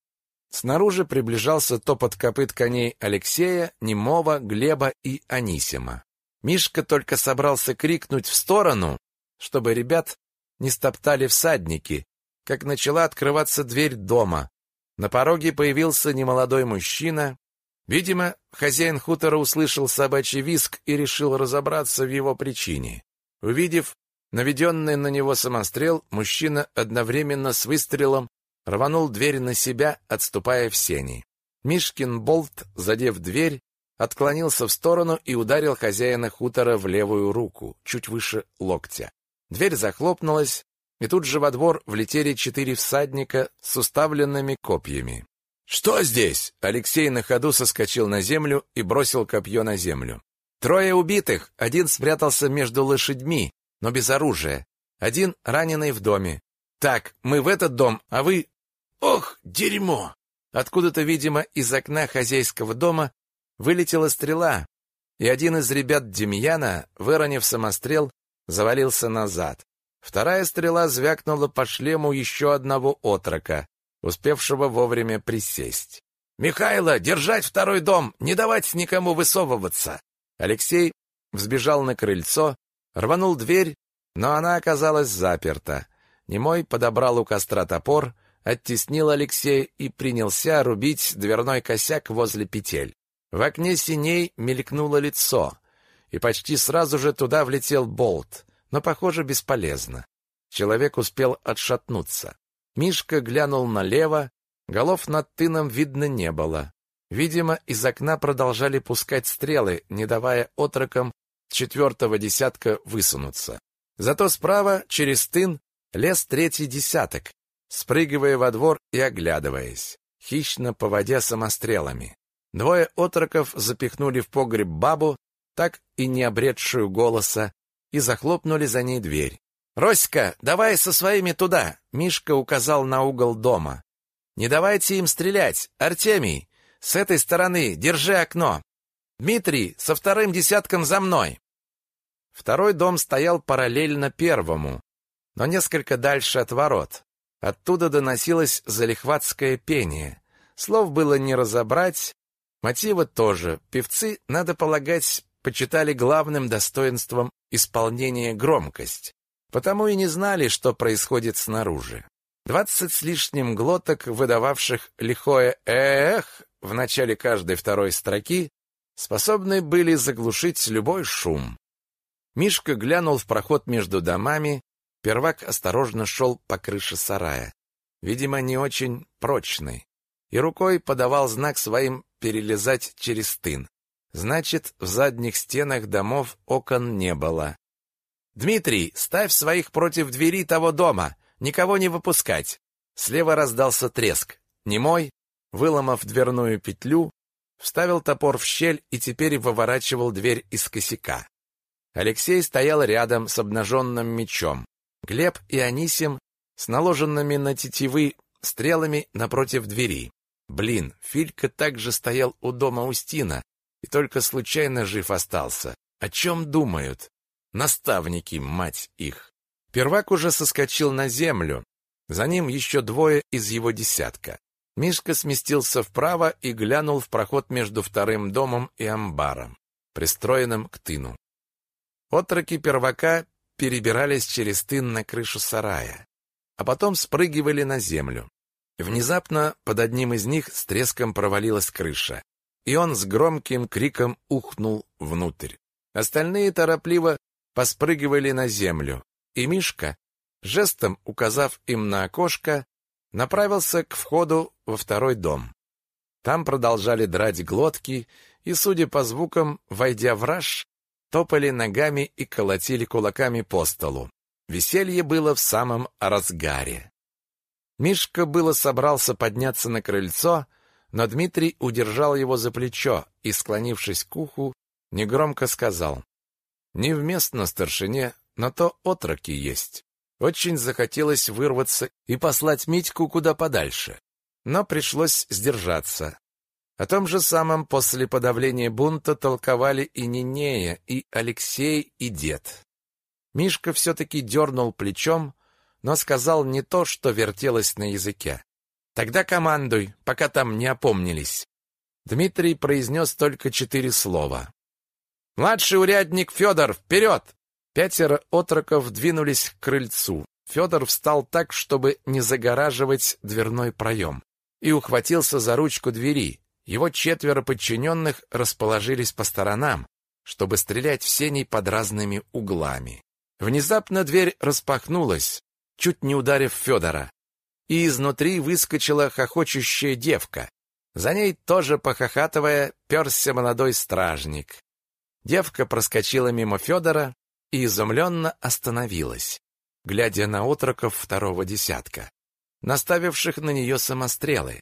S1: Снаружи приближался топот копыт коней Алексея, Немова, Глеба и Анисима. Мишка только собрался крикнуть в сторону, чтобы ребят не стоптали всадники, как начала открываться дверь дома. На пороге появился немолодой мужчина, Видимо, хозяин хутора услышал собачий визг и решил разобраться в его причине. Увидев наведенный на него самострел, мужчина одновременно с выстрелом рванул дверь на себя, отступая в сени. Мишкин болт, задев дверь, отклонился в сторону и ударил хозяина хутора в левую руку, чуть выше локтя. Дверь захлопнулась, и тут же во двор влетели четыре всадника с уставленными копьями. «Что здесь?» Алексей на ходу соскочил на землю и бросил копье на землю. Трое убитых, один спрятался между лошадьми, но без оружия. Один раненый в доме. Так, мы в этот дом, а вы... Ох, дерьмо! Откуда-то, видимо, из окна хозяйского дома вылетела стрела, и один из ребят Демьяна, выронив самострел, завалился назад. Вторая стрела звякнула по шлему еще одного отрока, успевшего вовремя присесть. «Михайло, держать второй дом, не давать никому высовываться!» Алексей взбежал на крыльцо, рванул дверь, но она оказалась заперта. Немой подобрал у костра топор, оттеснил Алексея и принялся рубить дверной косяк возле петель. В окне синей мелькнуло лицо, и почти сразу же туда влетел болт, но, похоже, бесполезно. Человек успел отшатнуться. Мишка глянул налево, голов над тыном видно не было. Видимо, из окна продолжали пускать стрелы, не давая отрокам четвертого десятка высунуться. Зато справа, через тын, лез третий десяток, спрыгивая во двор и оглядываясь, хищно поводя самострелами. Двое отроков запихнули в погреб бабу, так и не обретшую голоса, и захлопнули за ней дверь. «Роська, давай со своими туда!» Мишка указал на угол дома. «Не давайте им стрелять! Артемий, с этой стороны держи окно! Дмитрий, со вторым десятком за мной!» Второй дом стоял параллельно первому, но несколько дальше от ворот. Оттуда доносилось залихватское пение. Слов было не разобрать, мотивы тоже. Певцы, надо полагать, почитали главным достоинством исполнения громкость, потому и не знали, что происходит снаружи. Двадцать с лишним глоток, выдававших лихое «эх» в начале каждой второй строки, способны были заглушить любой шум. Мишка глянул в проход между домами, первак осторожно шел по крыше сарая, видимо, не очень прочный, и рукой подавал знак своим перелезать через тын. Значит, в задних стенах домов окон не было. «Дмитрий, ставь своих против двери того дома, никого не выпускать!» Слева раздался треск. Немой, выломав дверную петлю, вставил топор в щель и теперь выворачивал дверь из косяка. Алексей стоял рядом с обнаженным мечом. Глеб и Анисим с наложенными на тетивы стрелами напротив двери. Блин, Филька также стоял у дома Устина и только случайно жив остался. О чем думают? Наставники, мать их. Первак уже соскочил на землю. За ним еще двое из его десятка. Мишка сместился вправо и глянул в проход между вторым домом и амбаром, пристроенным к тыну. Отроки первака перебирались через тын на крышу сарая, а потом спрыгивали на землю. Внезапно под одним из них с треском провалилась крыша, и он с громким криком ухнул внутрь. Остальные торопливо поспрыгивали на землю, и Мишка, жестом указав им на окошко, направился к входу во второй дом. Там продолжали драть глотки, и, судя по звукам, войдя в раж, топали ногами и колотили кулаками по столу. Веселье было в самом разгаре. Мишка было собрался подняться на крыльцо, но Дмитрий удержал его за плечо и, склонившись к уху, негромко сказал Невместно старшине, на то отроки есть. Очень захотелось вырваться и послать Митьку куда подальше. Но пришлось сдержаться. О том же самом после подавления бунта толковали и Нинея, и Алексей, и дед. Мишка все-таки дернул плечом, но сказал не то, что вертелось на языке. «Тогда командуй, пока там не опомнились». Дмитрий произнес только четыре слова. «Младший урядник Федор, вперед!» Пятеро отроков двинулись к крыльцу. Федор встал так, чтобы не загораживать дверной проем, и ухватился за ручку двери. Его четверо подчиненных расположились по сторонам, чтобы стрелять в сеней под разными углами. Внезапно дверь распахнулась, чуть не ударив Федора, и изнутри выскочила хохочущая девка. За ней, тоже похохатывая, перся молодой стражник. Девка проскочила мимо Федора и изумленно остановилась, глядя на отроков второго десятка, наставивших на нее самострелы.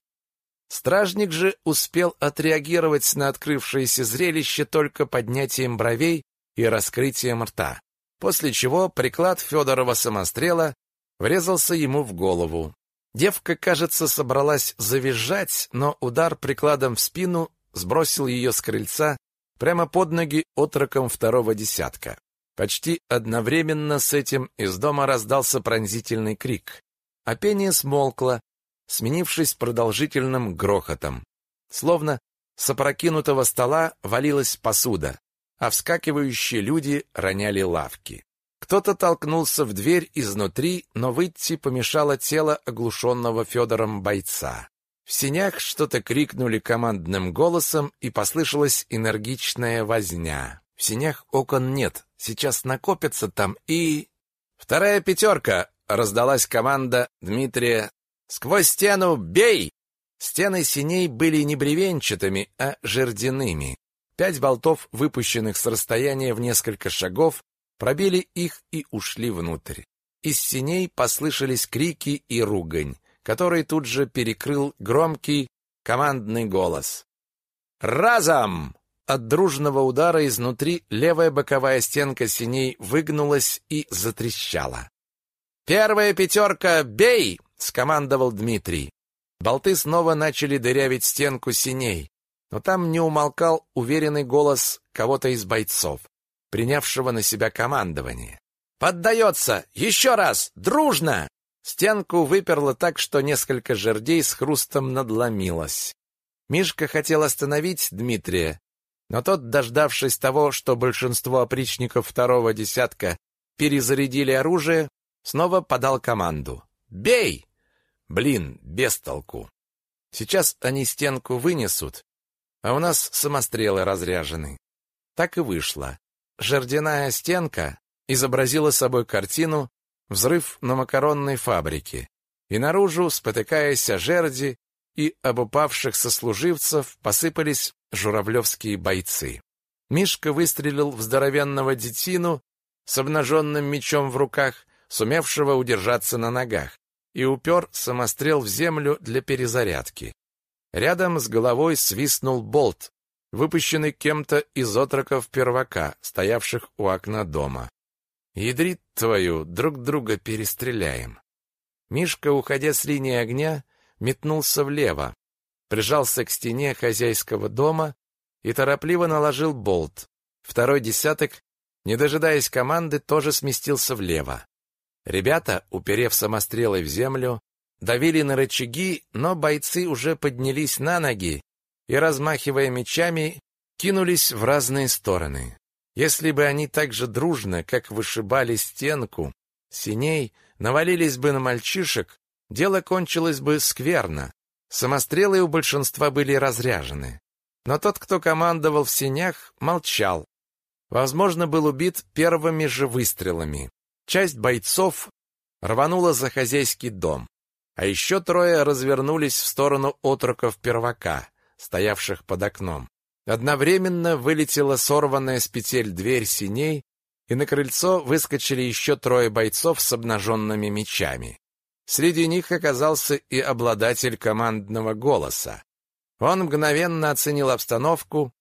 S1: Стражник же успел отреагировать на открывшееся зрелище только поднятием бровей и раскрытием рта, после чего приклад Федорова самострела врезался ему в голову. Девка, кажется, собралась завизжать, но удар прикладом в спину сбросил ее с крыльца прямо под ноги отроком второго десятка. Почти одновременно с этим из дома раздался пронзительный крик. А пение смолкло, сменившись продолжительным грохотом. Словно с опрокинутого стола валилась посуда, а вскакивающие люди роняли лавки. Кто-то толкнулся в дверь изнутри, но выйти помешало тело оглушенного Федором бойца. В синях что-то крикнули командным голосом, и послышалась энергичная возня. В синях окон нет, сейчас накопится там и... «Вторая пятерка!» — раздалась команда Дмитрия. «Сквозь стену бей!» Стены синей были не бревенчатыми, а жердяными. Пять болтов, выпущенных с расстояния в несколько шагов, пробили их и ушли внутрь. Из синей послышались крики и ругань, который тут же перекрыл громкий командный голос. «Разом!» От дружного удара изнутри левая боковая стенка синей выгнулась и затрещала. «Первая пятерка, бей!» — скомандовал Дмитрий. Болты снова начали дырявить стенку синей, но там не умолкал уверенный голос кого-то из бойцов, принявшего на себя командование. «Поддается! Еще раз! Дружно!» Стенку выперло так, что несколько жердей с хрустом надломилось. Мишка хотел остановить Дмитрия, но тот, дождавшись того, что большинство опричников второго десятка перезарядили оружие, снова подал команду. «Бей!» Блин, без толку. Сейчас они стенку вынесут, а у нас самострелы разряжены. Так и вышло. Жердяная стенка изобразила собой картину «Взрыв на макаронной фабрике», и наружу, спотыкаясь о жерди и об упавших сослуживцев, посыпались журавлевские бойцы. Мишка выстрелил в здоровенного детину с обнаженным мечом в руках, сумевшего удержаться на ногах, и упер самострел в землю для перезарядки. Рядом с головой свистнул болт, выпущенный кем-то из отроков первака, стоявших у окна дома. Ядрит твою, друг друга перестреляем. Мишка, уходя с линии огня, метнулся влево, прижался к стене хозяйского дома и торопливо наложил болт. Второй десяток, не дожидаясь команды, тоже сместился влево. Ребята, уперев самострелы в землю, давили на рычаги, но бойцы уже поднялись на ноги и, размахивая мечами, кинулись в разные стороны. Если бы они так же дружно, как вышибали стенку, синей, навалились бы на мальчишек, дело кончилось бы скверно. Самострелы у большинства были разряжены. Но тот, кто командовал в синях, молчал. Возможно, был убит первыми же выстрелами. Часть бойцов рванула за хозяйский дом, а еще трое развернулись в сторону отроков первака, стоявших под окном. Одновременно вылетела сорванная с петель дверь синей, и на крыльцо выскочили еще трое бойцов с обнаженными мечами. Среди них оказался и обладатель командного голоса. Он мгновенно оценил обстановку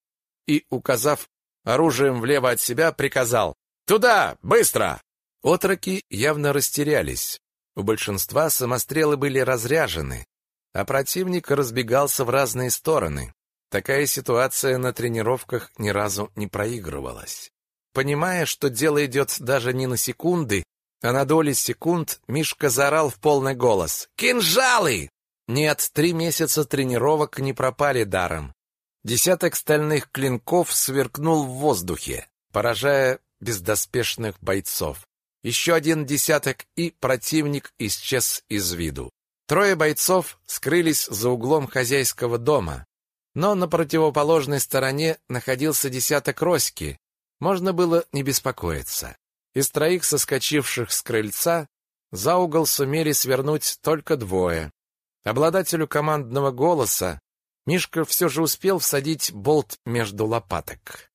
S1: и, указав оружием влево от себя, приказал «Туда! Быстро!» Отроки явно растерялись. У большинства самострелы были разряжены, а противник разбегался в разные стороны. Такая ситуация на тренировках ни разу не проигрывалась. Понимая, что дело идет даже не на секунды, а на доли секунд, Мишка заорал в полный голос. «Кинжалы!» Нет, три месяца тренировок не пропали даром. Десяток стальных клинков сверкнул в воздухе, поражая бездоспешных бойцов. Еще один десяток, и противник исчез из виду. Трое бойцов скрылись за углом хозяйского дома, но на противоположной стороне находился десяток Роськи. Можно было не беспокоиться. Из троих соскочивших с крыльца за угол сумели свернуть только двое. Обладателю командного голоса Мишка все же успел всадить болт между лопаток.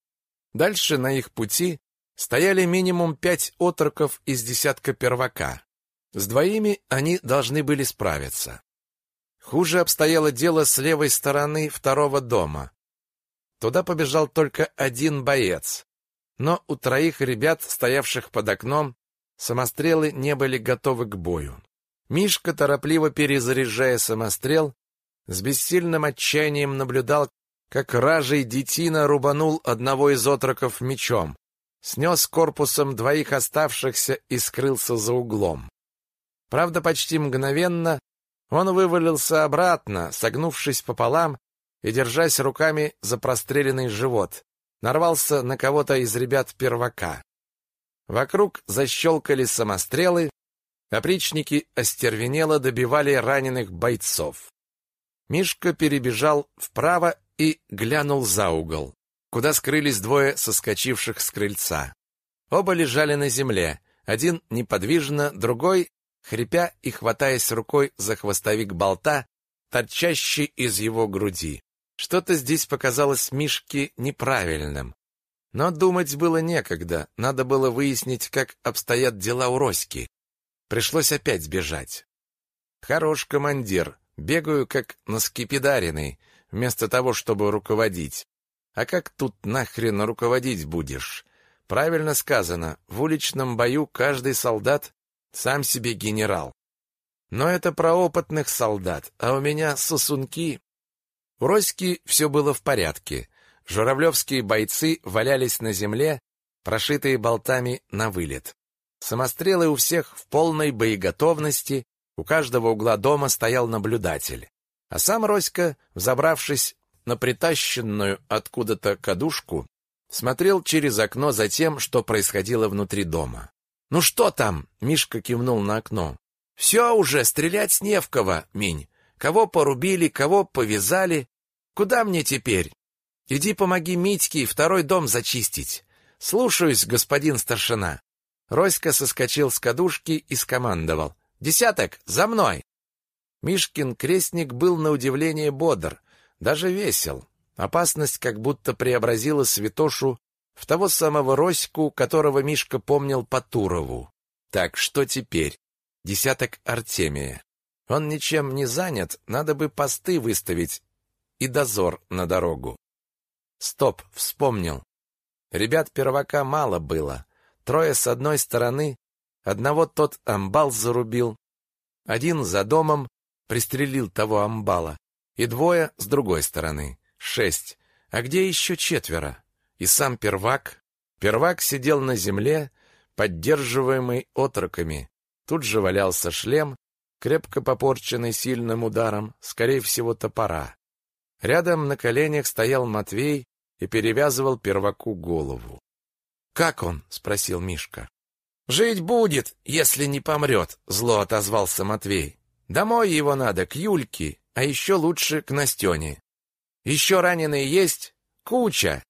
S1: Дальше на их пути стояли минимум пять отроков из десятка первака. С двоими они должны были справиться. Хуже обстояло дело с левой стороны второго дома. Туда побежал только один боец. Но у троих ребят, стоявших под окном, самострелы не были готовы к бою. Мишка, торопливо перезаряжая самострел, с бессильным отчаянием наблюдал, как ражей детина рубанул одного из отроков мечом, снес корпусом двоих оставшихся и скрылся за углом. Правда, почти мгновенно он вывалился обратно, согнувшись пополам и держась руками за простреленный живот, нарвался на кого-то из ребят первака. Вокруг защелкали самострелы, опричники остервенело добивали раненых бойцов. Мишка перебежал вправо и глянул за угол, куда скрылись двое соскочивших с крыльца. Оба лежали на земле, один неподвижно, другой, хрипя и хватаясь рукой за хвостовик болта, торчащий из его груди. Что-то здесь показалось Мишке неправильным. Но думать было некогда, надо было выяснить, как обстоят дела у Роськи. Пришлось опять сбежать. Хорош командир, Бегаю как на скипидаренный, вместо того, чтобы руководить. А как тут нахрен руководить будешь? Правильно сказано, в уличном бою каждый солдат сам себе генерал. Но это про опытных солдат, а у меня сосунки. У Роськи все было в порядке. Журавлевские бойцы валялись на земле, прошитые болтами на вылет. Самострелы у всех в полной боеготовности, у каждого угла дома стоял наблюдатель. А сам Роська, взобравшись на притащенную откуда-то кадушку, смотрел через окно за тем, что происходило внутри дома. «Ну что там?» — Мишка кивнул на окно. «Все уже, стрелять с Невкова, Минь. Кого порубили, кого повязали. Куда мне теперь? Иди помоги Митьке второй дом зачистить. Слушаюсь, господин старшина». Роська соскочил с кадушки и скомандовал. Десяток, за мной!» Мишкин крестник был на удивление бодр, даже весел. Опасность как будто преобразила святошу в того самого Роську, которого Мишка помнил по Турову. Так, что теперь? Десяток Артемия. Он ничем не занят, надо бы посты выставить и дозор на дорогу. Стоп, вспомнил. Ребят первака мало было. Трое с одной стороны, Одного тот амбал зарубил, один за домом пристрелил того амбала, и двое с другой стороны. Шесть. А где еще четверо? И сам первак? Первак сидел на земле, поддерживаемый отроками. Тут же валялся шлем, крепко попорченный сильным ударом, скорее всего, топора. Рядом на коленях стоял Матвей и перевязывал перваку голову. «Как он?» — спросил Мишка. «Жить будет, если не помрет», — зло отозвался Матвей. «Домой его надо, к Юльке, а еще лучше к Настене. Еще раненые есть? Куча.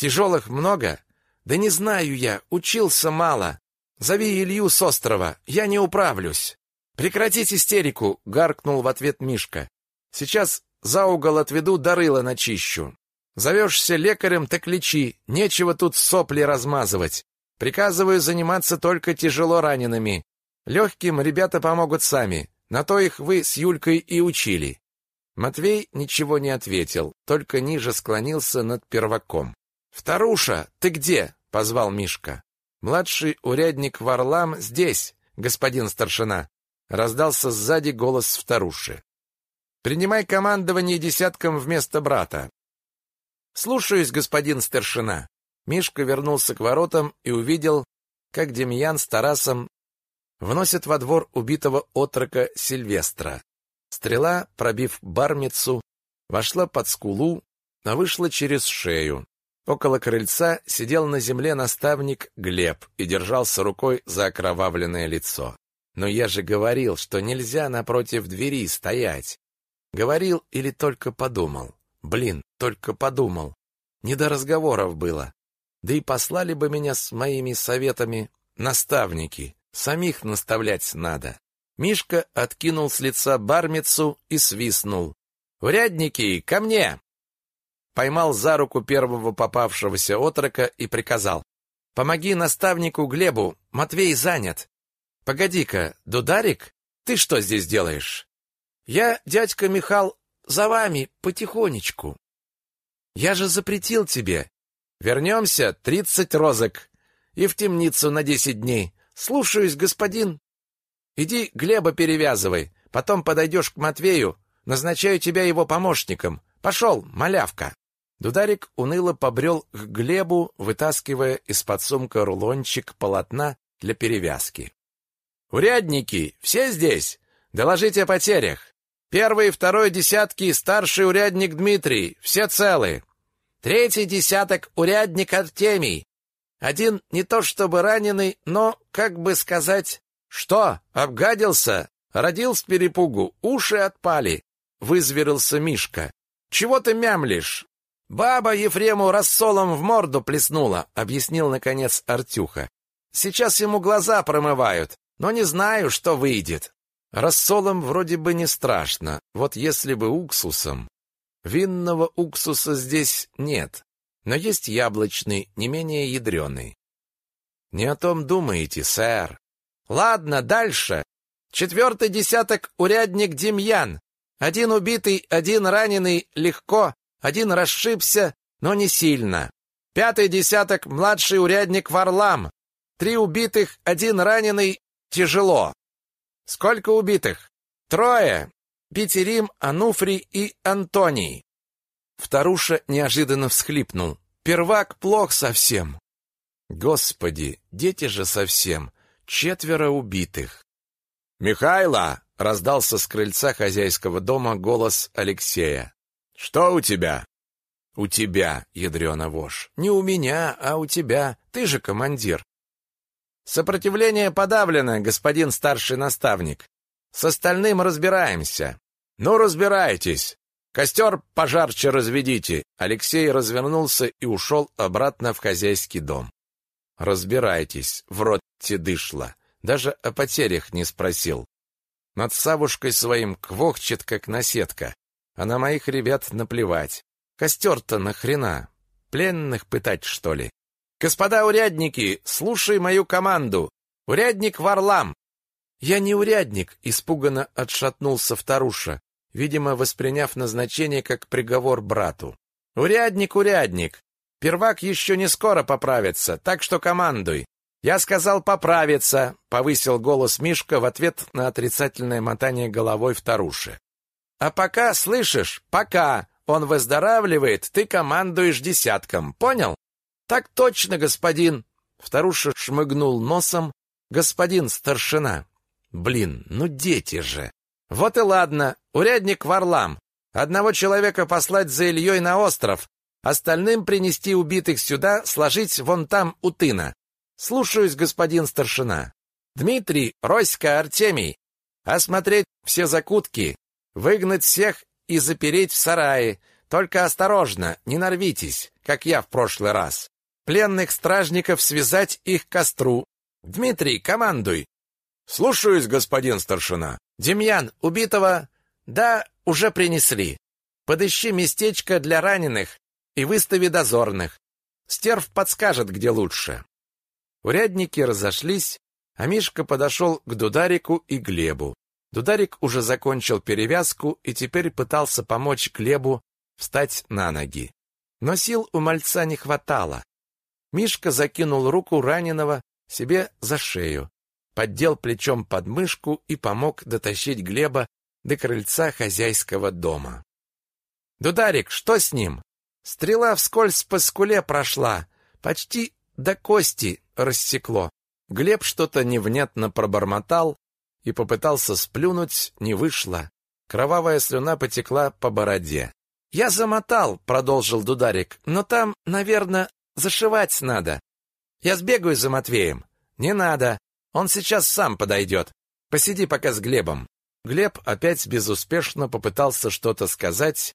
S1: Тяжелых много? Да не знаю я, учился мало. Зови Илью с острова, я не управлюсь». «Прекратить истерику!» — гаркнул в ответ Мишка. «Сейчас за угол отведу, дарыло начищу. Зовешься лекарем, так лечи, нечего тут сопли размазывать. Приказываю заниматься только тяжело ранеными. Легким ребята помогут сами. На то их вы с Юлькой и учили. Матвей ничего не ответил, только ниже склонился над перваком. «Вторуша, ты где?» — позвал Мишка. «Младший урядник Варлам здесь, господин старшина», — раздался сзади голос вторуши. «Принимай командование десятком вместо брата». «Слушаюсь, господин старшина». Мишка вернулся к воротам и увидел, как Демьян с Тарасом вносят во двор убитого отрока Сильвестра. Стрела, пробив бармицу, вошла под скулу, а вышла через шею. Около крыльца сидел на земле наставник Глеб и держался рукой за окровавленное лицо. Но я же говорил, что нельзя напротив двери стоять. Говорил или только подумал? Блин, только подумал. Не до разговоров было. Да и послали бы меня с моими советами наставники. Самих наставлять надо. Мишка откинул с лица бармицу и свистнул. «Урядники, ко мне!» Поймал за руку первого попавшегося отрока и приказал. «Помоги наставнику Глебу, Матвей занят». «Погоди-ка, Дударик, ты что здесь делаешь?»
S2: Я, дядька Михал, за вами потихонечку. Я же запретил тебе. Вернемся, тридцать розок. И в темницу на десять дней. Слушаюсь, господин. Иди Глеба перевязывай. Потом подойдешь к Матвею. Назначаю тебя его помощником. Пошел, малявка. Дударик уныло побрел к Глебу, вытаскивая из-под сумка рулончик полотна для перевязки. «Урядники, все здесь? Доложите о потерях. Первый и второй десятки старший урядник Дмитрий, все целы. Третий десяток урядник Артемий. Один не то чтобы раненый, но, как бы сказать, что, обгадился, родил с перепугу, уши отпали, вызверился Мишка. Чего ты мямлишь? Баба Ефрему рассолом в морду плеснула, объяснил наконец Артюха. Сейчас ему глаза промывают, но не знаю, что выйдет. Рассолом вроде бы не страшно, вот если бы уксусом. Винного уксуса здесь нет, но есть яблочный, не менее ядреный. Не о том думаете, сэр. Ладно, дальше. Четвертый десяток урядник Демьян. Один убитый, один раненый легко, один расшибся, но не сильно. Пятый десяток младший урядник Варлам. Три убитых, один раненый тяжело. Сколько убитых? Трое. Петерим, Ануфрий и Антоний. Вторуша неожиданно всхлипнул. Первак плох совсем. Господи, дети же совсем. Четверо убитых. Михайло, раздался с крыльца хозяйского дома голос Алексея. Что у тебя? У тебя, ядрёна вошь. Не у меня, а у тебя. Ты же командир. Сопротивление подавлено, господин старший наставник. С остальным разбираемся. Ну, разбирайтесь. Костер пожарче разведите. Алексей развернулся и ушел обратно в хозяйский дом. Разбирайтесь, в рот те дышло. Даже о потерях не спросил. Над Савушкой своим квохчет, как наседка. А на моих ребят наплевать. Костер-то нахрена? Пленных пытать, что ли? Господа урядники, слушай мою команду. Урядник Варлам. Я не урядник, испуганно отшатнулся вторуша, видимо, восприняв назначение как приговор брату. Урядник, урядник. Первак еще не скоро поправится, так что командуй. Я сказал поправиться, повысил голос Мишка в ответ на отрицательное мотание головой вторуши. А пока, слышишь, пока он выздоравливает, ты командуешь десятком. Понял? Так точно, господин. Вторуша шмыгнул носом. Господин старшина. Блин, ну дети же. Вот и ладно. Урядник Варлам. Одного человека послать за Ильей на остров, остальным принести убитых сюда, сложить вон там у тына. Слушаюсь, господин старшина. Дмитрий, Роська, Артемий. Осмотреть все закутки, выгнать всех и запереть в сарае. Только осторожно, не нарвитесь, как я в прошлый раз пленных стражников связать их к костру. Дмитрий, командуй. Слушаюсь, господин старшина. Демьян, убитого, да, уже принесли. Подыщи местечко для раненых и выстави дозорных. Стерв подскажет, где лучше. Урядники разошлись, а Мишка подошел к Дударику и Глебу. Дударик уже закончил перевязку и теперь пытался помочь Глебу встать на ноги. Но сил у мальца не хватало. Мишка закинул руку раненого себе за шею, поддел плечом под мышку и помог дотащить Глеба до крыльца хозяйского дома. «Дударик, что с ним?» Стрела вскользь по скуле прошла, почти до кости рассекло. Глеб что-то невнятно пробормотал и попытался сплюнуть, не вышло. Кровавая слюна потекла по бороде. «Я замотал», — продолжил Дударик, — «но там, наверное, Зашивать надо. Я сбегаю за Матвеем. Не надо. Он сейчас сам подойдет. Посиди пока с Глебом. Глеб опять безуспешно попытался что-то сказать.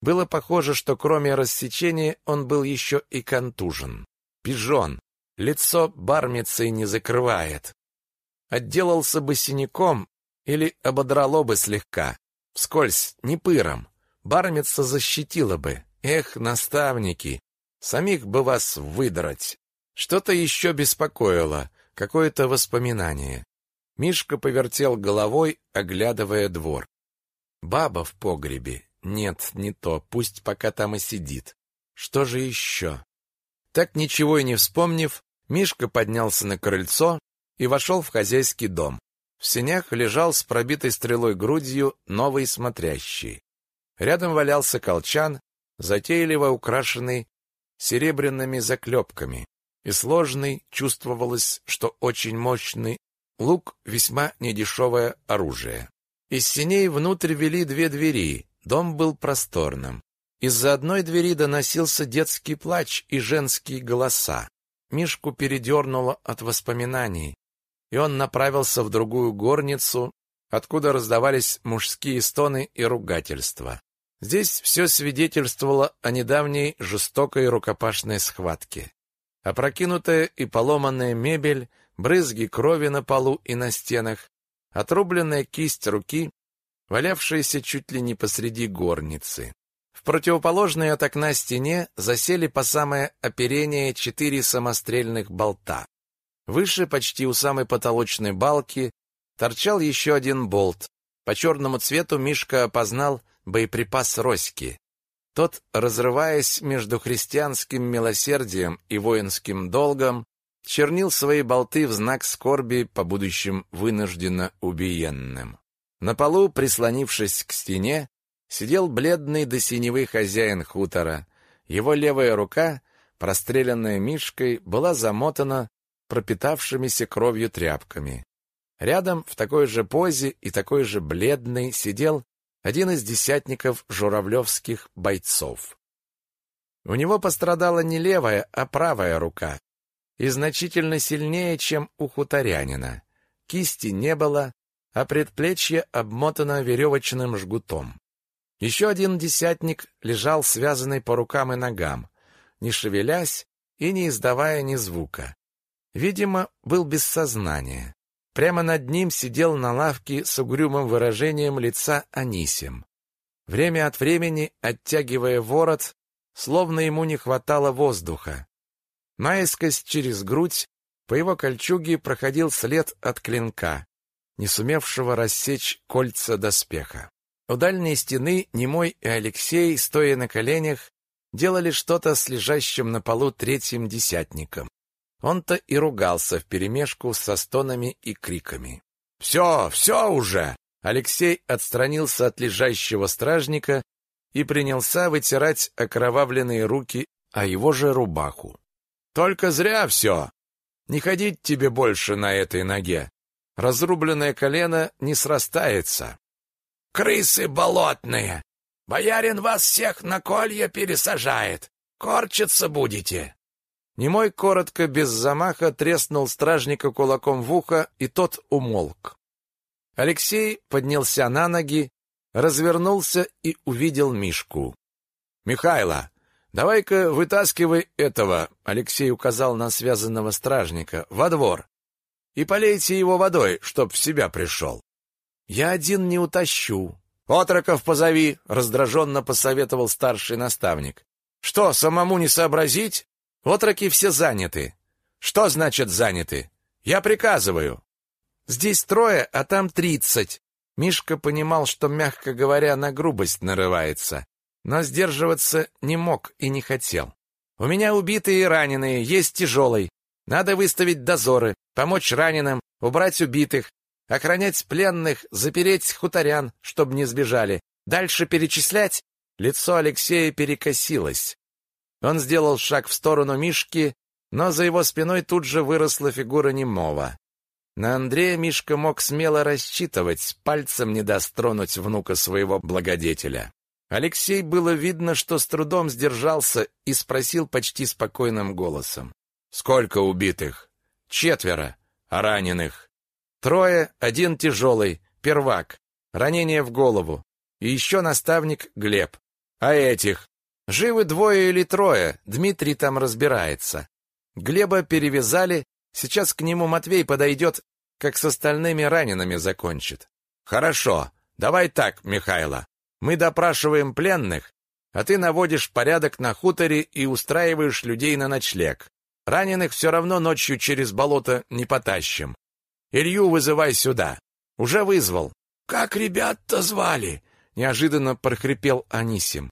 S2: Было похоже, что кроме рассечения он был еще и контужен. Пижон. Лицо бармицей не закрывает. Отделался бы синяком или ободрало бы слегка. Вскользь, не пыром. Бармица защитила бы. Эх, наставники, Самих бы вас выдрать. Что-то еще беспокоило, какое-то воспоминание. Мишка повертел головой, оглядывая двор.
S1: Баба в погребе. Нет, не то. Пусть пока там и сидит. Что же еще? Так ничего и не вспомнив, Мишка поднялся на крыльцо и вошел в хозяйский дом. В сенях лежал с пробитой стрелой грудью новый смотрящий. Рядом валялся колчан, затейливо украшенный серебряными заклепками, и сложный, чувствовалось, что очень мощный, лук весьма недешевое оружие. Из синей внутрь вели две двери, дом был просторным. Из-за одной двери доносился детский плач и женские голоса. Мишку передернуло от воспоминаний, и он направился в другую горницу, откуда раздавались мужские стоны и ругательства. Здесь все свидетельствовало о недавней жестокой рукопашной схватке. Опрокинутая и поломанная мебель, брызги крови на полу и на стенах, отрубленная кисть руки, валявшаяся чуть ли не посреди горницы. В противоположной от окна стене засели по самое оперение четыре самострельных болта. Выше, почти у самой потолочной балки, торчал еще один болт. По черному цвету Мишка опознал боеприпас Роськи. Тот, разрываясь между христианским милосердием и воинским долгом, чернил свои болты в знак скорби по будущим вынужденно убиенным. На полу, прислонившись к стене, сидел бледный до синевы хозяин хутора. Его левая рука, простреленная мишкой, была замотана пропитавшимися кровью тряпками. Рядом в такой же позе и такой же бледный сидел один из десятников журавлевских бойцов. У него пострадала не левая, а правая рука, и значительно сильнее, чем у хуторянина. Кисти не было, а предплечье обмотано веревочным жгутом. Еще один десятник лежал связанный по рукам и ногам, не шевелясь и не издавая ни звука. Видимо, был без сознания. Прямо над ним сидел на лавке с угрюмым выражением лица Анисим. Время от времени, оттягивая ворот, словно ему не хватало воздуха. Наискось через грудь по его кольчуге проходил след от клинка, не сумевшего рассечь кольца доспеха. У дальней стены Немой и Алексей, стоя на коленях, делали что-то с лежащим на полу третьим десятником. Он-то и ругался вперемешку со стонами и криками. «Все, все уже!» Алексей отстранился от лежащего стражника и принялся вытирать окровавленные руки о его же рубаху. «Только зря все! Не ходить тебе больше на этой ноге. Разрубленное колено не срастается крысы болотные! Боярин вас всех на колья пересажает! Корчиться будете!» Немой коротко, без замаха, треснул стражника кулаком в ухо, и тот умолк. Алексей поднялся на ноги, развернулся и увидел Мишку. «Михайло, давай-ка вытаскивай этого», — Алексей указал на связанного стражника, — «во двор, и полейте его водой, чтоб в себя пришел». Я один не утащу. Отроков позови, раздраженно посоветовал старший наставник. Что, самому не сообразить? Отроки все заняты. Что значит заняты? Я приказываю. Здесь трое, а там тридцать. Мишка понимал, что, мягко говоря, на грубость нарывается, но сдерживаться не мог и не хотел. У меня убитые и раненые, есть тяжелый. Надо выставить дозоры, помочь раненым, убрать убитых, охранять пленных, запереть хуторян, чтобы не сбежали. Дальше перечислять? Лицо Алексея перекосилось. Он сделал шаг в сторону Мишки, но за его спиной тут же выросла фигура немого. На Андрея Мишка мог смело рассчитывать, пальцем не даст тронуть внука своего благодетеля. Алексей было видно, что с трудом сдержался и спросил почти спокойным голосом. «Сколько убитых?» «Четверо. А раненых?» Трое, один тяжелый, первак, ранение в голову. И еще наставник Глеб. А этих? Живы двое или трое, Дмитрий там разбирается. Глеба перевязали, сейчас к нему Матвей подойдет, как с остальными ранеными закончит. Хорошо, давай так, Михайло. Мы допрашиваем пленных, а ты наводишь порядок на хуторе и устраиваешь людей на ночлег. Раненых все равно ночью через болото не потащим. Илью вызывай сюда. Уже вызвал. Как ребят-то звали? неожиданно прохрипел Анисим.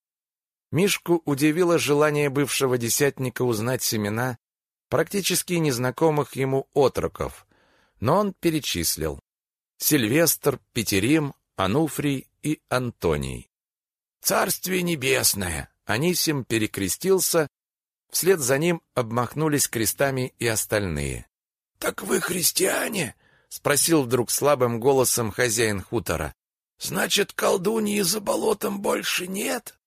S1: Мишку удивило желание бывшего десятника узнать семена практически незнакомых ему отроков, но он перечислил. Сильвестр, Петерим, Ануфрий и Антоний.
S2: «Царствие небесное!»
S1: Анисим перекрестился, вслед за ним обмахнулись крестами и остальные.
S2: «Так вы христиане?»
S1: — спросил вдруг слабым голосом хозяин хутора.
S2: «Значит, колдуньи за болотом больше нет?»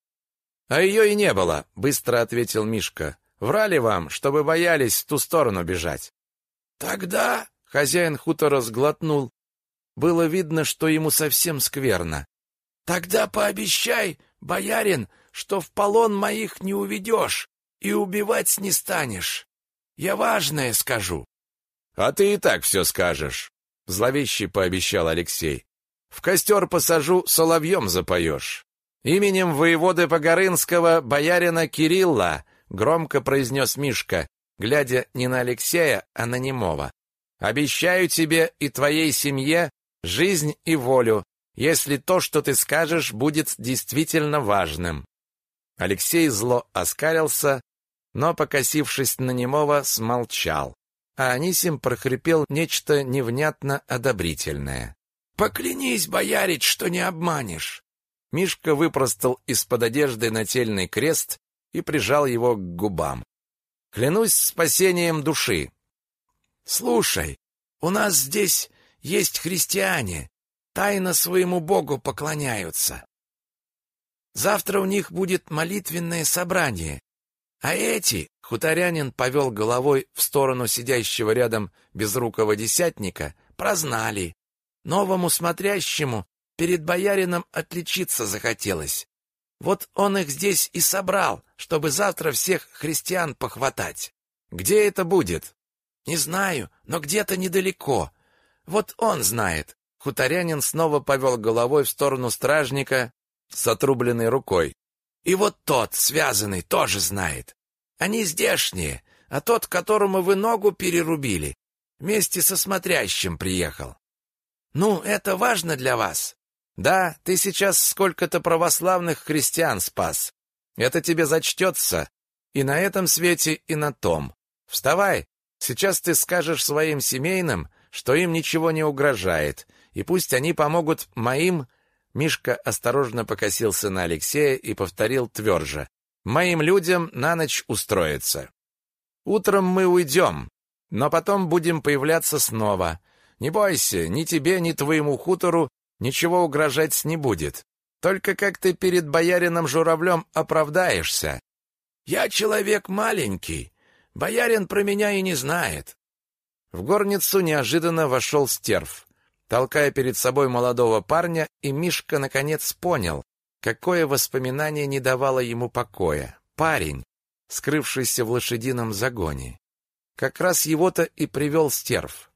S1: «А ее и не было», — быстро ответил Мишка. «Врали вам, чтобы боялись в ту сторону бежать».
S2: «Тогда...»
S1: — хозяин хутора сглотнул. Было видно, что ему совсем скверно.
S2: «Тогда пообещай, боярин, что в полон моих не уведешь и убивать не станешь. Я важное скажу».
S1: «А ты и так все скажешь», — зловеще пообещал Алексей. «В костер посажу, соловьем запоешь». «Именем воеводы Погорынского боярина Кирилла», — громко произнес Мишка, глядя не на Алексея, а на Немова. «Обещаю тебе и твоей семье жизнь и волю, если то, что ты скажешь, будет действительно важным». Алексей зло оскалился, но, покосившись на Немова, смолчал а Анисим прохрипел нечто невнятно одобрительное.
S2: «Поклянись, боярич, что не обманешь!»
S1: Мишка выпростал из-под одежды нательный крест и прижал его к губам. «Клянусь спасением души!»
S2: «Слушай, у нас здесь есть христиане, тайно своему Богу поклоняются. Завтра у них будет молитвенное собрание, а эти, хуторянин повел головой в сторону сидящего рядом безрукого десятника, прознали. Новому смотрящему перед боярином отличиться захотелось. Вот он их здесь и собрал, чтобы завтра всех христиан похватать. Где это будет? Не знаю, но где-то недалеко. Вот он знает. Хуторянин снова повел головой в сторону стражника с отрубленной рукой. И вот тот, связанный, тоже знает. Они здешние, а тот, которому вы ногу перерубили, вместе со смотрящим приехал. Ну, это важно для вас? Да, ты сейчас сколько-то православных христиан спас. Это тебе зачтется и на этом свете, и на том. Вставай, сейчас ты скажешь своим семейным, что им ничего не угрожает, и пусть они помогут моим Мишка осторожно покосился на Алексея и повторил тверже. «Моим людям на ночь устроиться. Утром мы уйдем, но потом будем появляться снова. Не бойся, ни тебе, ни твоему хутору ничего угрожать не будет. Только как ты перед боярином Журавлем оправдаешься?» «Я человек маленький. Боярин про меня и не знает». В горницу неожиданно вошел стерв толкая перед собой молодого парня, и Мишка наконец понял, какое воспоминание не давало ему покоя. Парень, скрывшийся в лошадином загоне. Как раз его-то и привел стерв.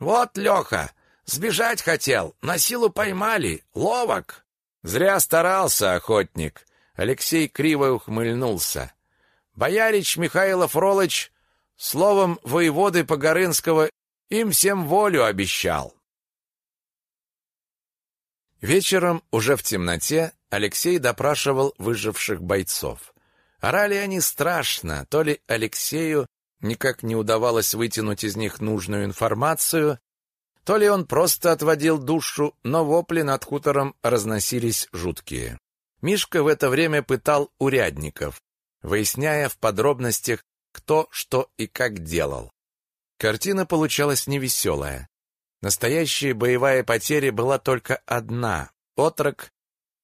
S2: «Вот, Леха, сбежать хотел, на силу поймали, ловок!» «Зря старался, охотник!» Алексей криво ухмыльнулся. «Боярич Михайлов Ролыч, словом воеводы Погорынского, им всем волю обещал». Вечером, уже в темноте, Алексей допрашивал выживших бойцов. Орали они страшно, то ли Алексею никак не удавалось вытянуть из них нужную информацию, то ли он просто отводил душу, но вопли над хутором разносились жуткие. Мишка в это время пытал урядников, выясняя в подробностях, кто что и как делал. Картина получалась невеселая. Настоящая боевая потеря была только одна — отрок,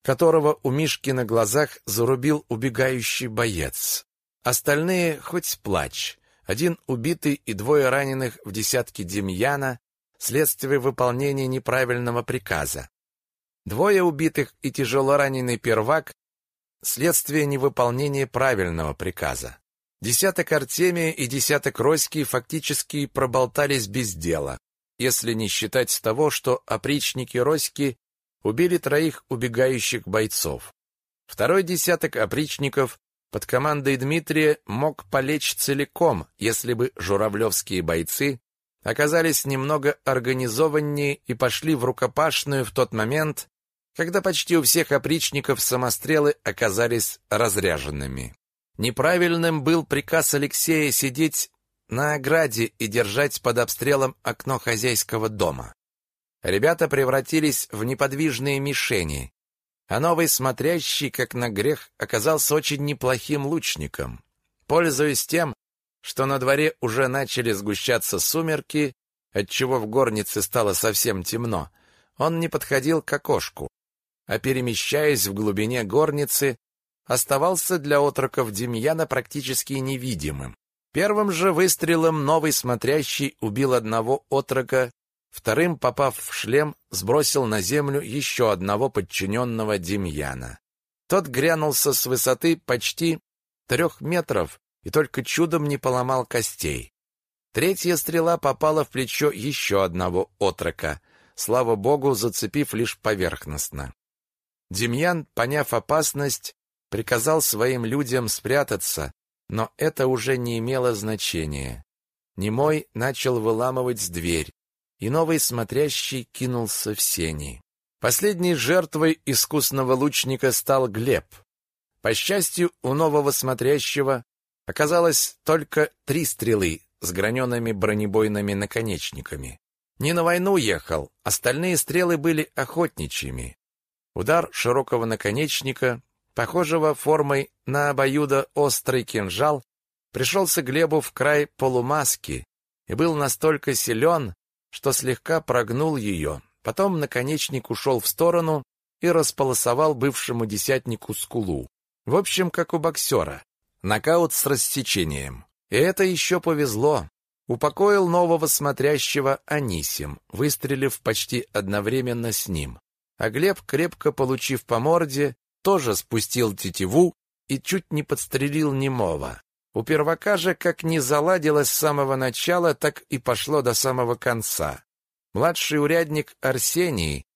S2: которого у Мишки на глазах зарубил убегающий боец. Остальные хоть плач. Один убитый и двое раненых в десятке Демьяна следствие выполнения неправильного приказа. Двое убитых и тяжело раненый первак следствие невыполнения правильного приказа. Десяток Артемия и десяток Роськи фактически проболтались без дела если не считать того, что опричники Роськи убили троих убегающих бойцов. Второй десяток опричников под командой Дмитрия мог полечь целиком, если бы журавлевские бойцы оказались немного организованнее и пошли в рукопашную в тот момент,
S1: когда почти у всех опричников самострелы оказались разряженными. Неправильным был приказ Алексея сидеть на ограде и держать под обстрелом окно хозяйского дома. Ребята превратились в неподвижные мишени, а новый смотрящий, как на грех, оказался очень неплохим лучником. Пользуясь тем, что на дворе уже начали сгущаться сумерки, отчего в горнице стало совсем темно, он не подходил к окошку, а перемещаясь в глубине горницы, оставался для отроков Демьяна практически невидимым. Первым же выстрелом новый смотрящий убил одного отрока, вторым, попав в шлем, сбросил на землю еще одного подчиненного Демьяна. Тот грянулся с высоты почти трех метров и только чудом не поломал костей. Третья стрела попала в плечо еще одного отрока, слава богу, зацепив лишь поверхностно. Демьян, поняв опасность, приказал своим людям спрятаться, но это уже не имело значения. Немой начал выламывать дверь, и новый смотрящий кинулся в сени. Последней жертвой искусного лучника стал Глеб. По счастью, у нового смотрящего оказалось только три стрелы с граненными бронебойными наконечниками. Не на войну ехал, остальные стрелы были охотничьими. Удар широкого наконечника, похожего формой на обоюдо острый кинжал, пришелся Глебу в край полумаски и был настолько силен, что слегка прогнул ее. Потом наконечник ушел в сторону и располосовал бывшему десятнику скулу. В общем, как у боксера. Нокаут с рассечением. И это еще повезло. Упокоил нового смотрящего Анисим, выстрелив почти одновременно с ним. А Глеб, крепко получив по морде, тоже спустил тетиву и чуть не подстрелил немого. У первака же как не заладилось с самого начала, так и пошло до самого конца. Младший урядник Арсений,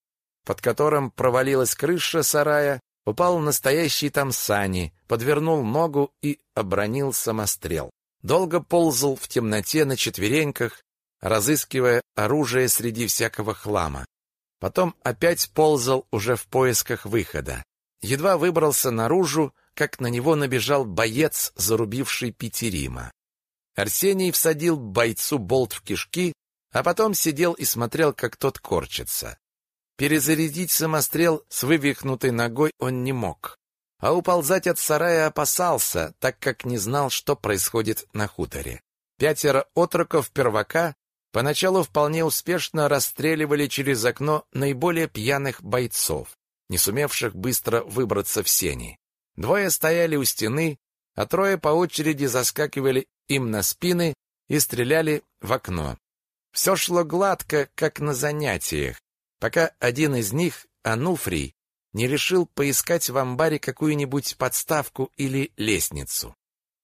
S1: под которым провалилась крыша сарая, упал в настоящие там сани, подвернул ногу и обронил самострел. Долго ползал в темноте на четвереньках, разыскивая оружие среди всякого хлама. Потом опять ползал уже в поисках выхода. Едва выбрался наружу, как на него набежал боец, зарубивший Петерима. Арсений всадил бойцу болт в кишки, а потом сидел и смотрел, как тот корчится. Перезарядить самострел с вывихнутой ногой он не мог, а уползать от сарая опасался, так как не знал, что происходит на хуторе. Пятеро отроков первака поначалу вполне успешно расстреливали через окно наиболее пьяных бойцов, не сумевших быстро выбраться в сени. Двое стояли у стены, а трое по очереди заскакивали им на спины и стреляли в окно. Все шло гладко, как на занятиях, пока один из них, Ануфрий, не решил поискать в амбаре какую-нибудь подставку или лестницу.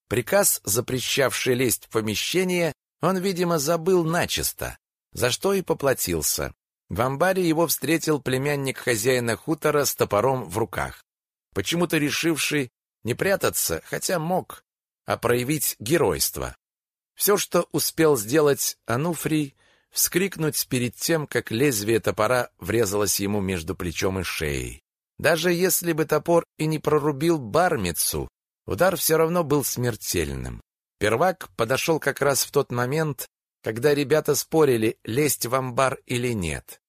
S1: Приказ, запрещавший лезть в помещение, он, видимо, забыл начисто, за что и поплатился. В амбаре его встретил племянник хозяина хутора с топором в руках почему-то решивший не прятаться, хотя мог, а проявить геройство. Все, что успел сделать Ануфрий, вскрикнуть перед тем, как лезвие топора врезалось ему между плечом и шеей. Даже если бы топор и не прорубил бармицу, удар все равно был смертельным. Первак подошел как раз в тот момент, когда ребята спорили, лезть в амбар или нет.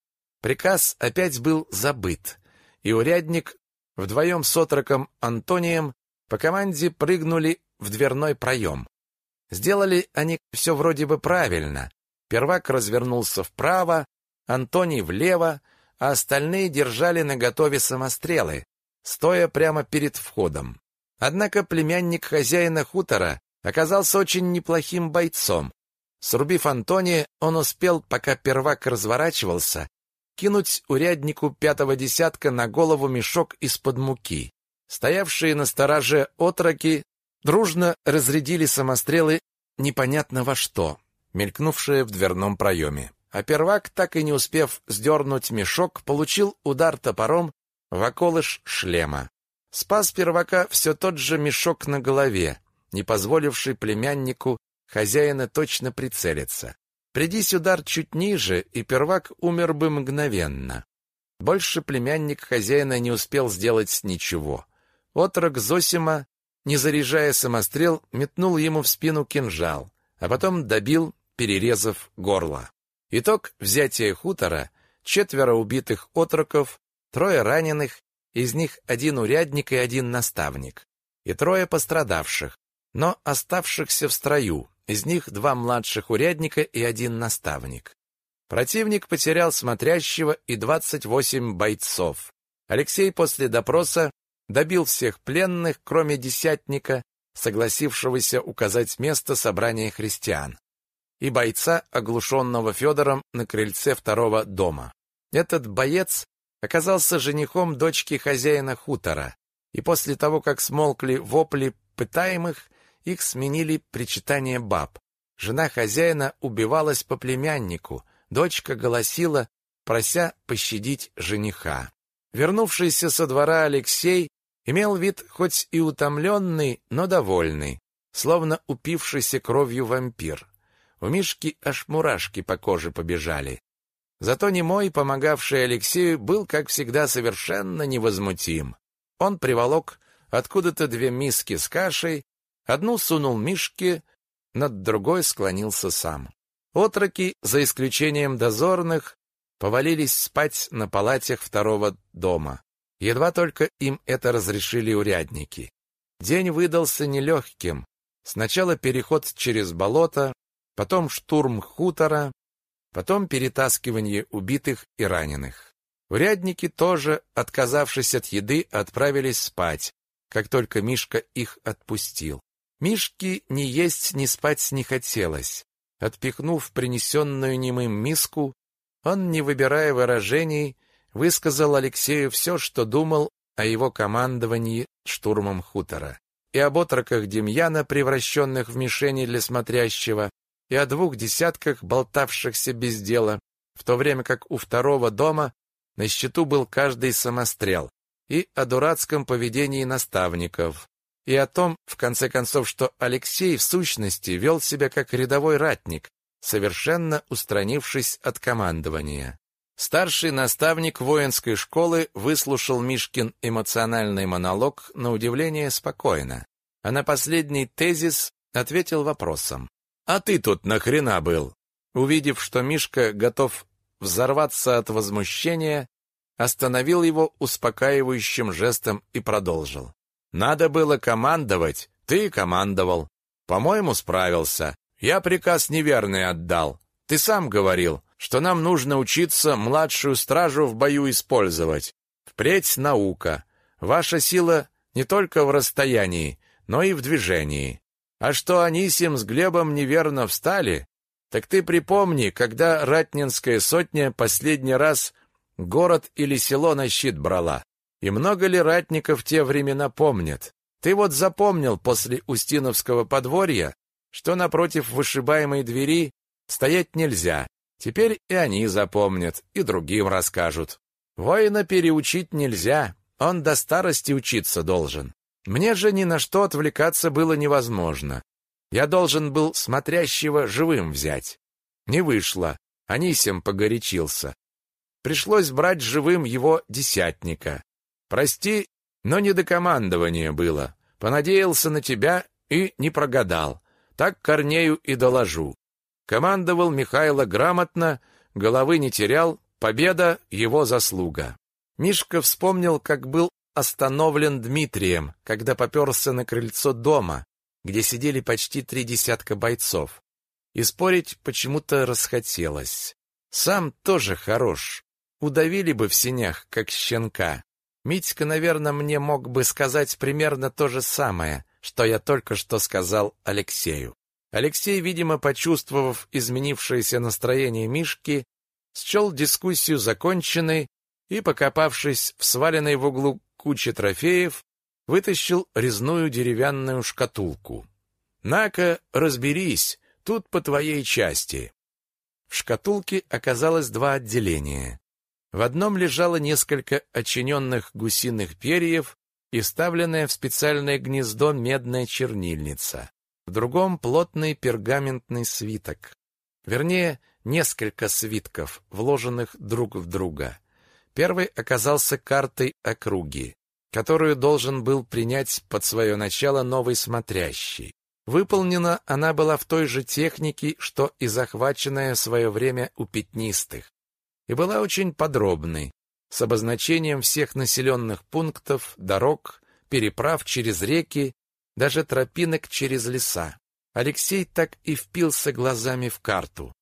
S1: Приказ опять был забыт, и урядник Вдвоем с отроком Антонием по команде прыгнули в дверной проем. Сделали они все вроде бы правильно. Первак развернулся вправо, Антоний влево, а остальные держали наготове самострелы, стоя прямо перед входом. Однако племянник хозяина хутора оказался очень неплохим бойцом. Срубив Антония, он успел, пока первак разворачивался, кинуть уряднику пятого десятка на голову мешок из-под муки. Стоявшие на стороже отроки дружно разрядили самострелы непонятно во что, мелькнувшие в дверном проеме. А первак, так и не успев сдернуть мешок, получил удар топором в околыш шлема. Спас первака все тот же мешок на голове, не позволивший племяннику хозяина точно прицелиться. Придись удар чуть ниже, и первак умер бы мгновенно. Больше племянник хозяина не успел сделать ничего. Отрок Зосима, не заряжая самострел, метнул ему в спину кинжал, а потом добил, перерезав горло. Итог взятия хутора — четверо убитых отроков, трое раненых, из них один урядник и один наставник, и трое пострадавших, но оставшихся в строю, из них два младших урядника и один наставник. Противник потерял смотрящего и 28 бойцов. Алексей после допроса добил всех пленных, кроме десятника, согласившегося указать место собрания христиан, и бойца, оглушенного Федором на крыльце второго дома. Этот боец оказался женихом дочки хозяина хутора, и после того, как смолкли вопли пытаемых, их сменили причитания баб. Жена хозяина убивалась по племяннику, дочка голосила, прося пощадить жениха. Вернувшийся со двора Алексей имел вид хоть и утомленный, но довольный, словно упившийся кровью вампир. У Мишки аж мурашки по коже побежали. Зато немой, помогавший Алексею, был, как всегда, совершенно невозмутим. Он приволок откуда-то две миски с кашей, одну сунул Мишке, над другой склонился сам. Отроки, за исключением дозорных, повалились спать на палатях второго дома. Едва только им это разрешили урядники. День выдался нелегким. Сначала переход через болото, потом штурм хутора, потом перетаскивание убитых и раненых. Урядники тоже, отказавшись от еды, отправились спать, как только Мишка их отпустил. Мишке ни есть, ни спать не хотелось. Отпихнув принесенную немым миску, он, не выбирая выражений, высказал Алексею все, что думал о его командовании штурмом хутора, и об отроках Демьяна, превращенных в мишени для смотрящего, и о двух десятках болтавшихся без дела, в то время как у второго дома на счету был каждый самострел, и о дурацком поведении наставников, и о том, в конце концов, что Алексей в сущности вел себя как рядовой ратник, совершенно устранившись от командования. Старший наставник воинской школы выслушал Мишкин эмоциональный монолог на удивление спокойно, а на последний тезис ответил вопросом. «А ты тут нахрена был?» Увидев, что Мишка готов взорваться от возмущения, остановил его успокаивающим жестом и продолжил. Надо было командовать, ты командовал. По-моему, справился. Я приказ неверный отдал. Ты сам говорил, что нам нужно учиться младшую стражу в бою использовать. Впредь наука. Ваша сила не только в расстоянии, но и в движении. А что Анисим с Глебом неверно встали, так ты припомни, когда Ратнинская сотня последний раз город или село на щит брала. И много ли ратников те времена помнят? Ты вот запомнил после Устиновского подворья, что напротив вышибаемой двери стоять нельзя. Теперь и они запомнят, и другим расскажут. Воина переучить нельзя, он до старости учиться должен. Мне же ни на что отвлекаться было невозможно. Я должен был смотрящего живым взять. Не вышло. Анисим погорячился. Пришлось брать живым его десятника. Прости, но не до командования было. Понадеялся на тебя и не прогадал. Так Корнею и доложу. Командовал Михайло грамотно, головы не терял, победа — его заслуга. Мишка вспомнил, как был остановлен Дмитрием, когда поперся на крыльцо дома, где сидели почти три десятка бойцов. И спорить почему-то расхотелось. Сам тоже хорош. Удавили бы в сенях, как щенка. Митька, наверное, мне мог бы сказать примерно то же самое, что я только что сказал Алексею. Алексей, видимо, почувствовав изменившееся настроение Мишки, счел дискуссию законченной и, покопавшись в сваленной в углу куче трофеев, вытащил резную деревянную шкатулку. «На-ка, разберись, тут по твоей части». В шкатулке оказалось два отделения. В одном лежало несколько очиненных гусиных перьев и вставленная в специальное гнездо медная чернильница. В другом — плотный пергаментный свиток. Вернее, несколько свитков, вложенных друг в друга. Первый оказался картой округи, которую должен был принять под свое начало новый смотрящий. Выполнена она была в той же технике, что и захваченная в свое время у пятнистых, и была очень подробной, с обозначением всех населенных пунктов, дорог, переправ через реки, даже тропинок через леса. Алексей так и впился глазами в карту.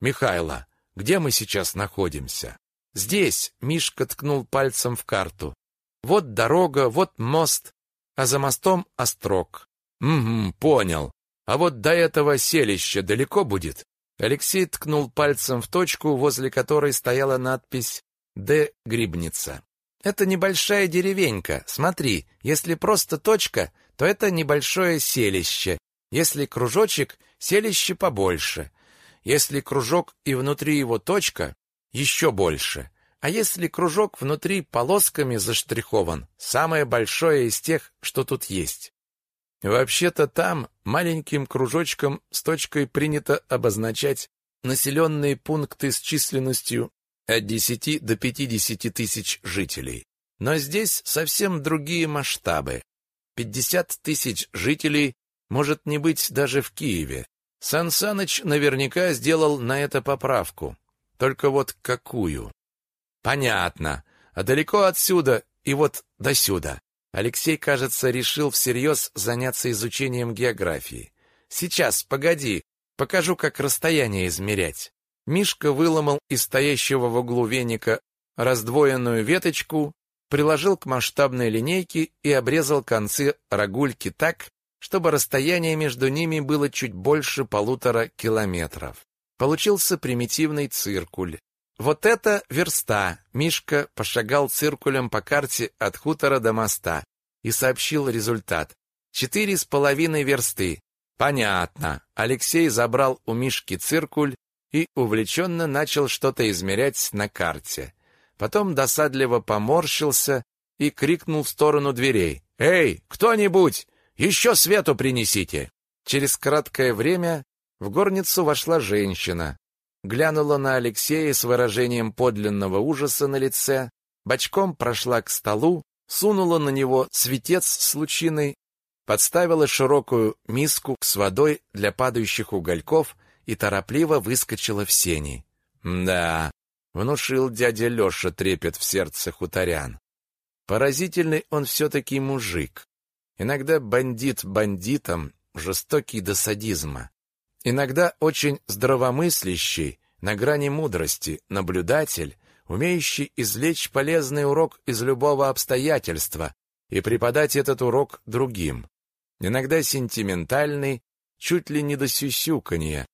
S1: «Михайло, где мы сейчас находимся?» «Здесь», — Мишка ткнул пальцем в карту. «Вот дорога, вот мост, а за мостом острог. «Угу, понял. А вот до этого селища далеко будет?» Алексей ткнул пальцем в точку, возле которой стояла надпись «Д. Грибница». «Это небольшая деревенька. Смотри, если просто точка, то это небольшое селище. Если кружочек, селище побольше. Если кружок и внутри его точка, еще больше. А если кружок внутри полосками заштрихован, самое большое из тех, что тут есть. Вообще-то там маленьким кружочком с точкой принято обозначать населенные пункты с численностью от 10 до 50 тысяч жителей. Но здесь совсем другие масштабы. 50 тысяч жителей может не быть даже в Киеве. Сан Саныч наверняка сделал на это поправку. Только вот какую? Понятно. А далеко отсюда и вот до сюда. Алексей, кажется, решил всерьез заняться изучением географии. «Сейчас, погоди, покажу, как расстояние измерять». Мишка выломал из стоящего в углу веника раздвоенную веточку, приложил к масштабной линейке и обрезал концы рогульки так, чтобы расстояние между ними было чуть больше полутора километров. Получился примитивный циркуль. Вот это верста. Мишка пошагал циркулем по карте от хутора до моста и сообщил результат. Четыре с половиной версты. Понятно. Алексей забрал у Мишки циркуль и увлеченно начал что-то измерять на карте. Потом досадливо поморщился и крикнул в сторону дверей. «Эй, кто-нибудь! Еще свету принесите!» Через краткое время в горницу вошла женщина глянула на Алексея с выражением подлинного ужаса на лице, бочком прошла к столу, сунула на него светец с лучиной, подставила широкую миску с водой для падающих угольков и торопливо выскочила в сени. Да, внушил дядя Леша трепет в сердце хуторян. Поразительный он все-таки мужик. Иногда бандит бандитом, жестокий до садизма. Иногда очень здравомыслящий, на грани мудрости, наблюдатель, умеющий извлечь полезный урок из любого обстоятельства и преподать этот урок другим. Иногда сентиментальный, чуть ли не до сюсюканья.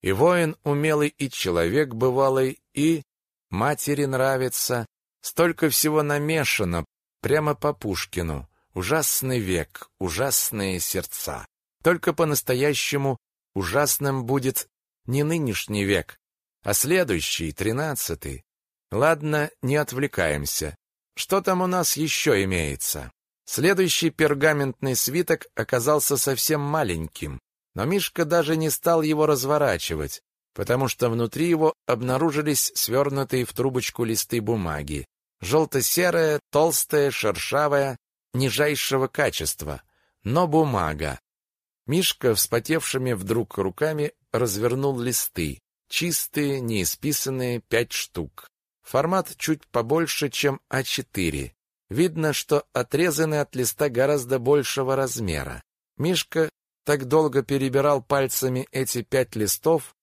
S1: И воин умелый, и человек бывалый, и матери нравится. Столько всего намешано, прямо по Пушкину. Ужасный век, ужасные сердца. Только по-настоящему Ужасным будет не нынешний век, а следующий, тринадцатый. Ладно, не отвлекаемся. Что там у нас еще имеется? Следующий пергаментный свиток оказался совсем маленьким, но Мишка даже не стал его разворачивать, потому что внутри его обнаружились свернутые в трубочку листы бумаги. Желто-серая, толстая, шершавая, нижайшего качества, но бумага. Мишка, вспотевшими вдруг руками, развернул листы. Чистые, неисписанные, пять штук. Формат чуть побольше, чем А4. Видно, что отрезаны от листа гораздо большего размера. Мишка так долго перебирал пальцами эти пять листов,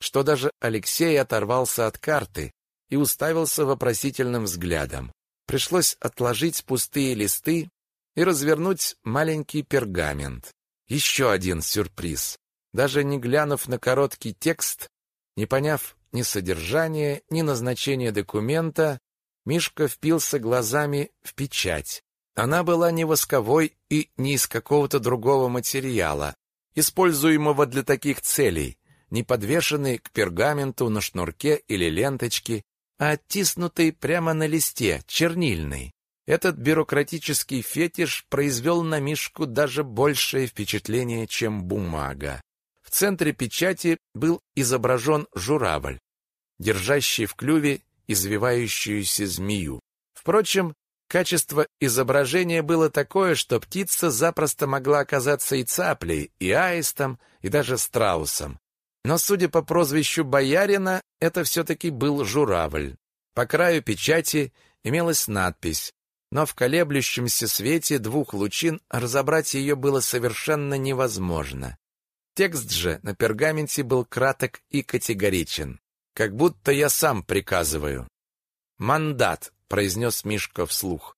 S1: что даже Алексей оторвался от карты и уставился вопросительным взглядом. Пришлось отложить пустые листы и развернуть маленький пергамент. Еще один сюрприз. Даже не глянув на короткий текст, не поняв ни содержания, ни назначения документа, Мишка впился глазами в печать. Она была не восковой и не из какого-то другого материала, используемого для таких целей, не подвешенной к пергаменту на шнурке или ленточке, а оттиснутой прямо на листе, чернильной. Этот бюрократический фетиш произвел на Мишку даже большее впечатление, чем бумага. В центре печати был изображен журавль, держащий в клюве извивающуюся змею. Впрочем, качество изображения было такое, что птица запросто могла оказаться и цаплей, и аистом, и даже страусом. Но, судя по прозвищу боярина, это все-таки был журавль. По краю печати имелась надпись, но в колеблющемся свете двух лучин разобрать ее было совершенно невозможно. Текст же на пергаменте был краток и категоричен, как будто я сам приказываю. «Мандат», — произнес Мишка вслух.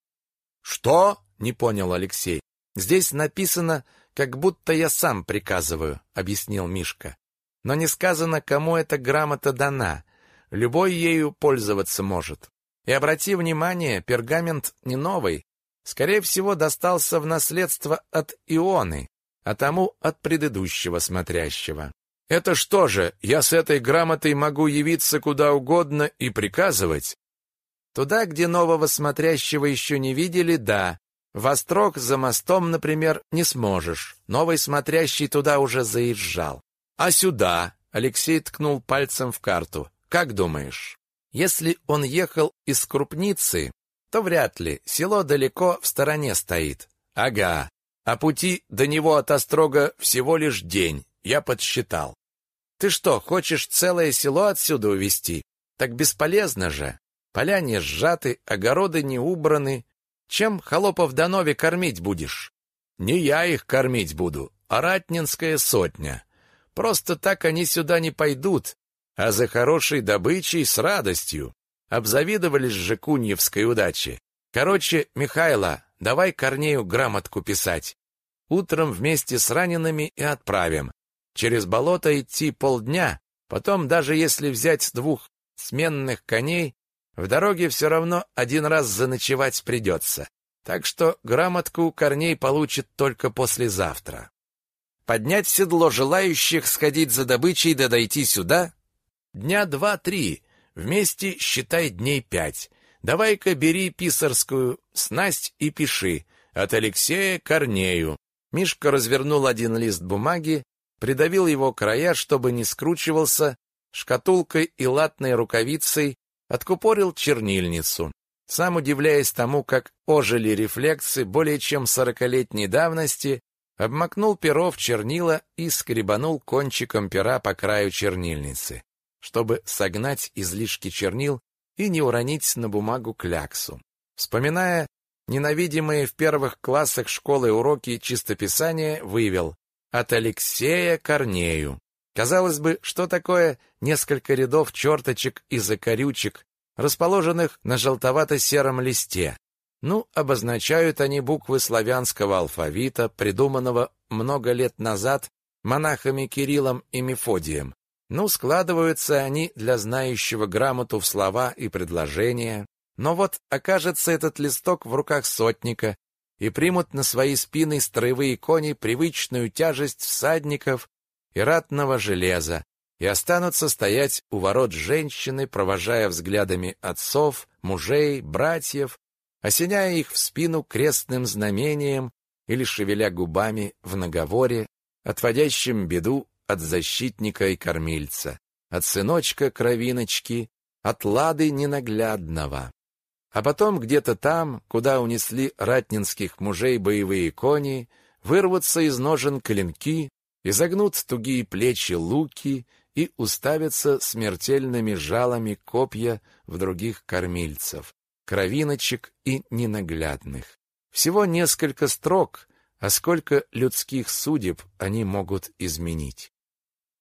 S1: «Что?» — не понял Алексей. «Здесь написано, как будто я сам приказываю», — объяснил Мишка. «Но не сказано, кому эта грамота дана. Любой ею пользоваться может. И обрати внимание, пергамент не новый. Скорее всего, достался в наследство от Ионы, а тому от предыдущего смотрящего. Это что же, я с этой грамотой могу явиться куда угодно и приказывать? Туда, где нового смотрящего еще не видели, да. В Острог за мостом, например, не сможешь. Новый смотрящий туда уже заезжал. А сюда? Алексей ткнул пальцем в карту. Как думаешь? Если он ехал из Крупницы, то вряд ли, село далеко в стороне стоит. Ага, а пути до него от Острога всего лишь день, я подсчитал. Ты что, хочешь целое село отсюда увезти? Так бесполезно же. Поля не сжаты, огороды не убраны. Чем холопов до нови кормить будешь? Не я их кормить буду, а ратнинская сотня. Просто так они сюда не пойдут, а за хорошей добычей с радостью. Обзавидовались же куньевской удачи. Короче, Михайло, давай Корнею грамотку писать. Утром вместе с ранеными и отправим. Через болото идти полдня, потом даже если взять двух сменных коней, в дороге все равно один раз заночевать придется. Так что грамотку Корней получит только послезавтра. Поднять седло желающих сходить за добычей да дойти сюда Дня два-три, вместе считай дней пять. Давай-ка бери писарскую снасть и пиши. От Алексея Корнею. Мишка развернул один лист бумаги, придавил его края, чтобы не скручивался, шкатулкой и латной рукавицей откупорил чернильницу. Сам удивляясь тому, как ожили рефлексы более чем сорокалетней давности, обмакнул перо в чернила и скребанул кончиком пера по краю чернильницы чтобы согнать излишки чернил и не уронить на бумагу кляксу. Вспоминая ненавидимые в первых классах школы уроки чистописания, вывел «От Алексея Корнею». Казалось бы, что такое несколько рядов черточек и закорючек, расположенных на желтовато-сером листе? Ну, обозначают они буквы славянского алфавита, придуманного много лет назад монахами Кириллом и Мефодием. Ну, складываются они для знающего грамоту в слова и предложения. Но вот окажется этот листок в руках сотника, и примут на свои спины строевые кони привычную тяжесть всадников и ратного железа, и останутся стоять у ворот женщины, провожая взглядами отцов, мужей, братьев, осеняя их в спину крестным знамением или шевеля губами в наговоре, отводящим беду от защитника и кормильца, от сыночка кровиночки, от лады ненаглядного. А потом где-то там, куда унесли ратнинских мужей боевые кони, вырвутся из ножен клинки, изогнут тугие плечи луки и уставятся смертельными жалами копья в других кормильцев, кровиночек и ненаглядных. Всего несколько строк, а сколько людских судеб они могут изменить.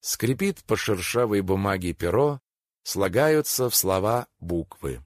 S1: Скрипит по шершавой бумаге перо, слагаются в слова буквы.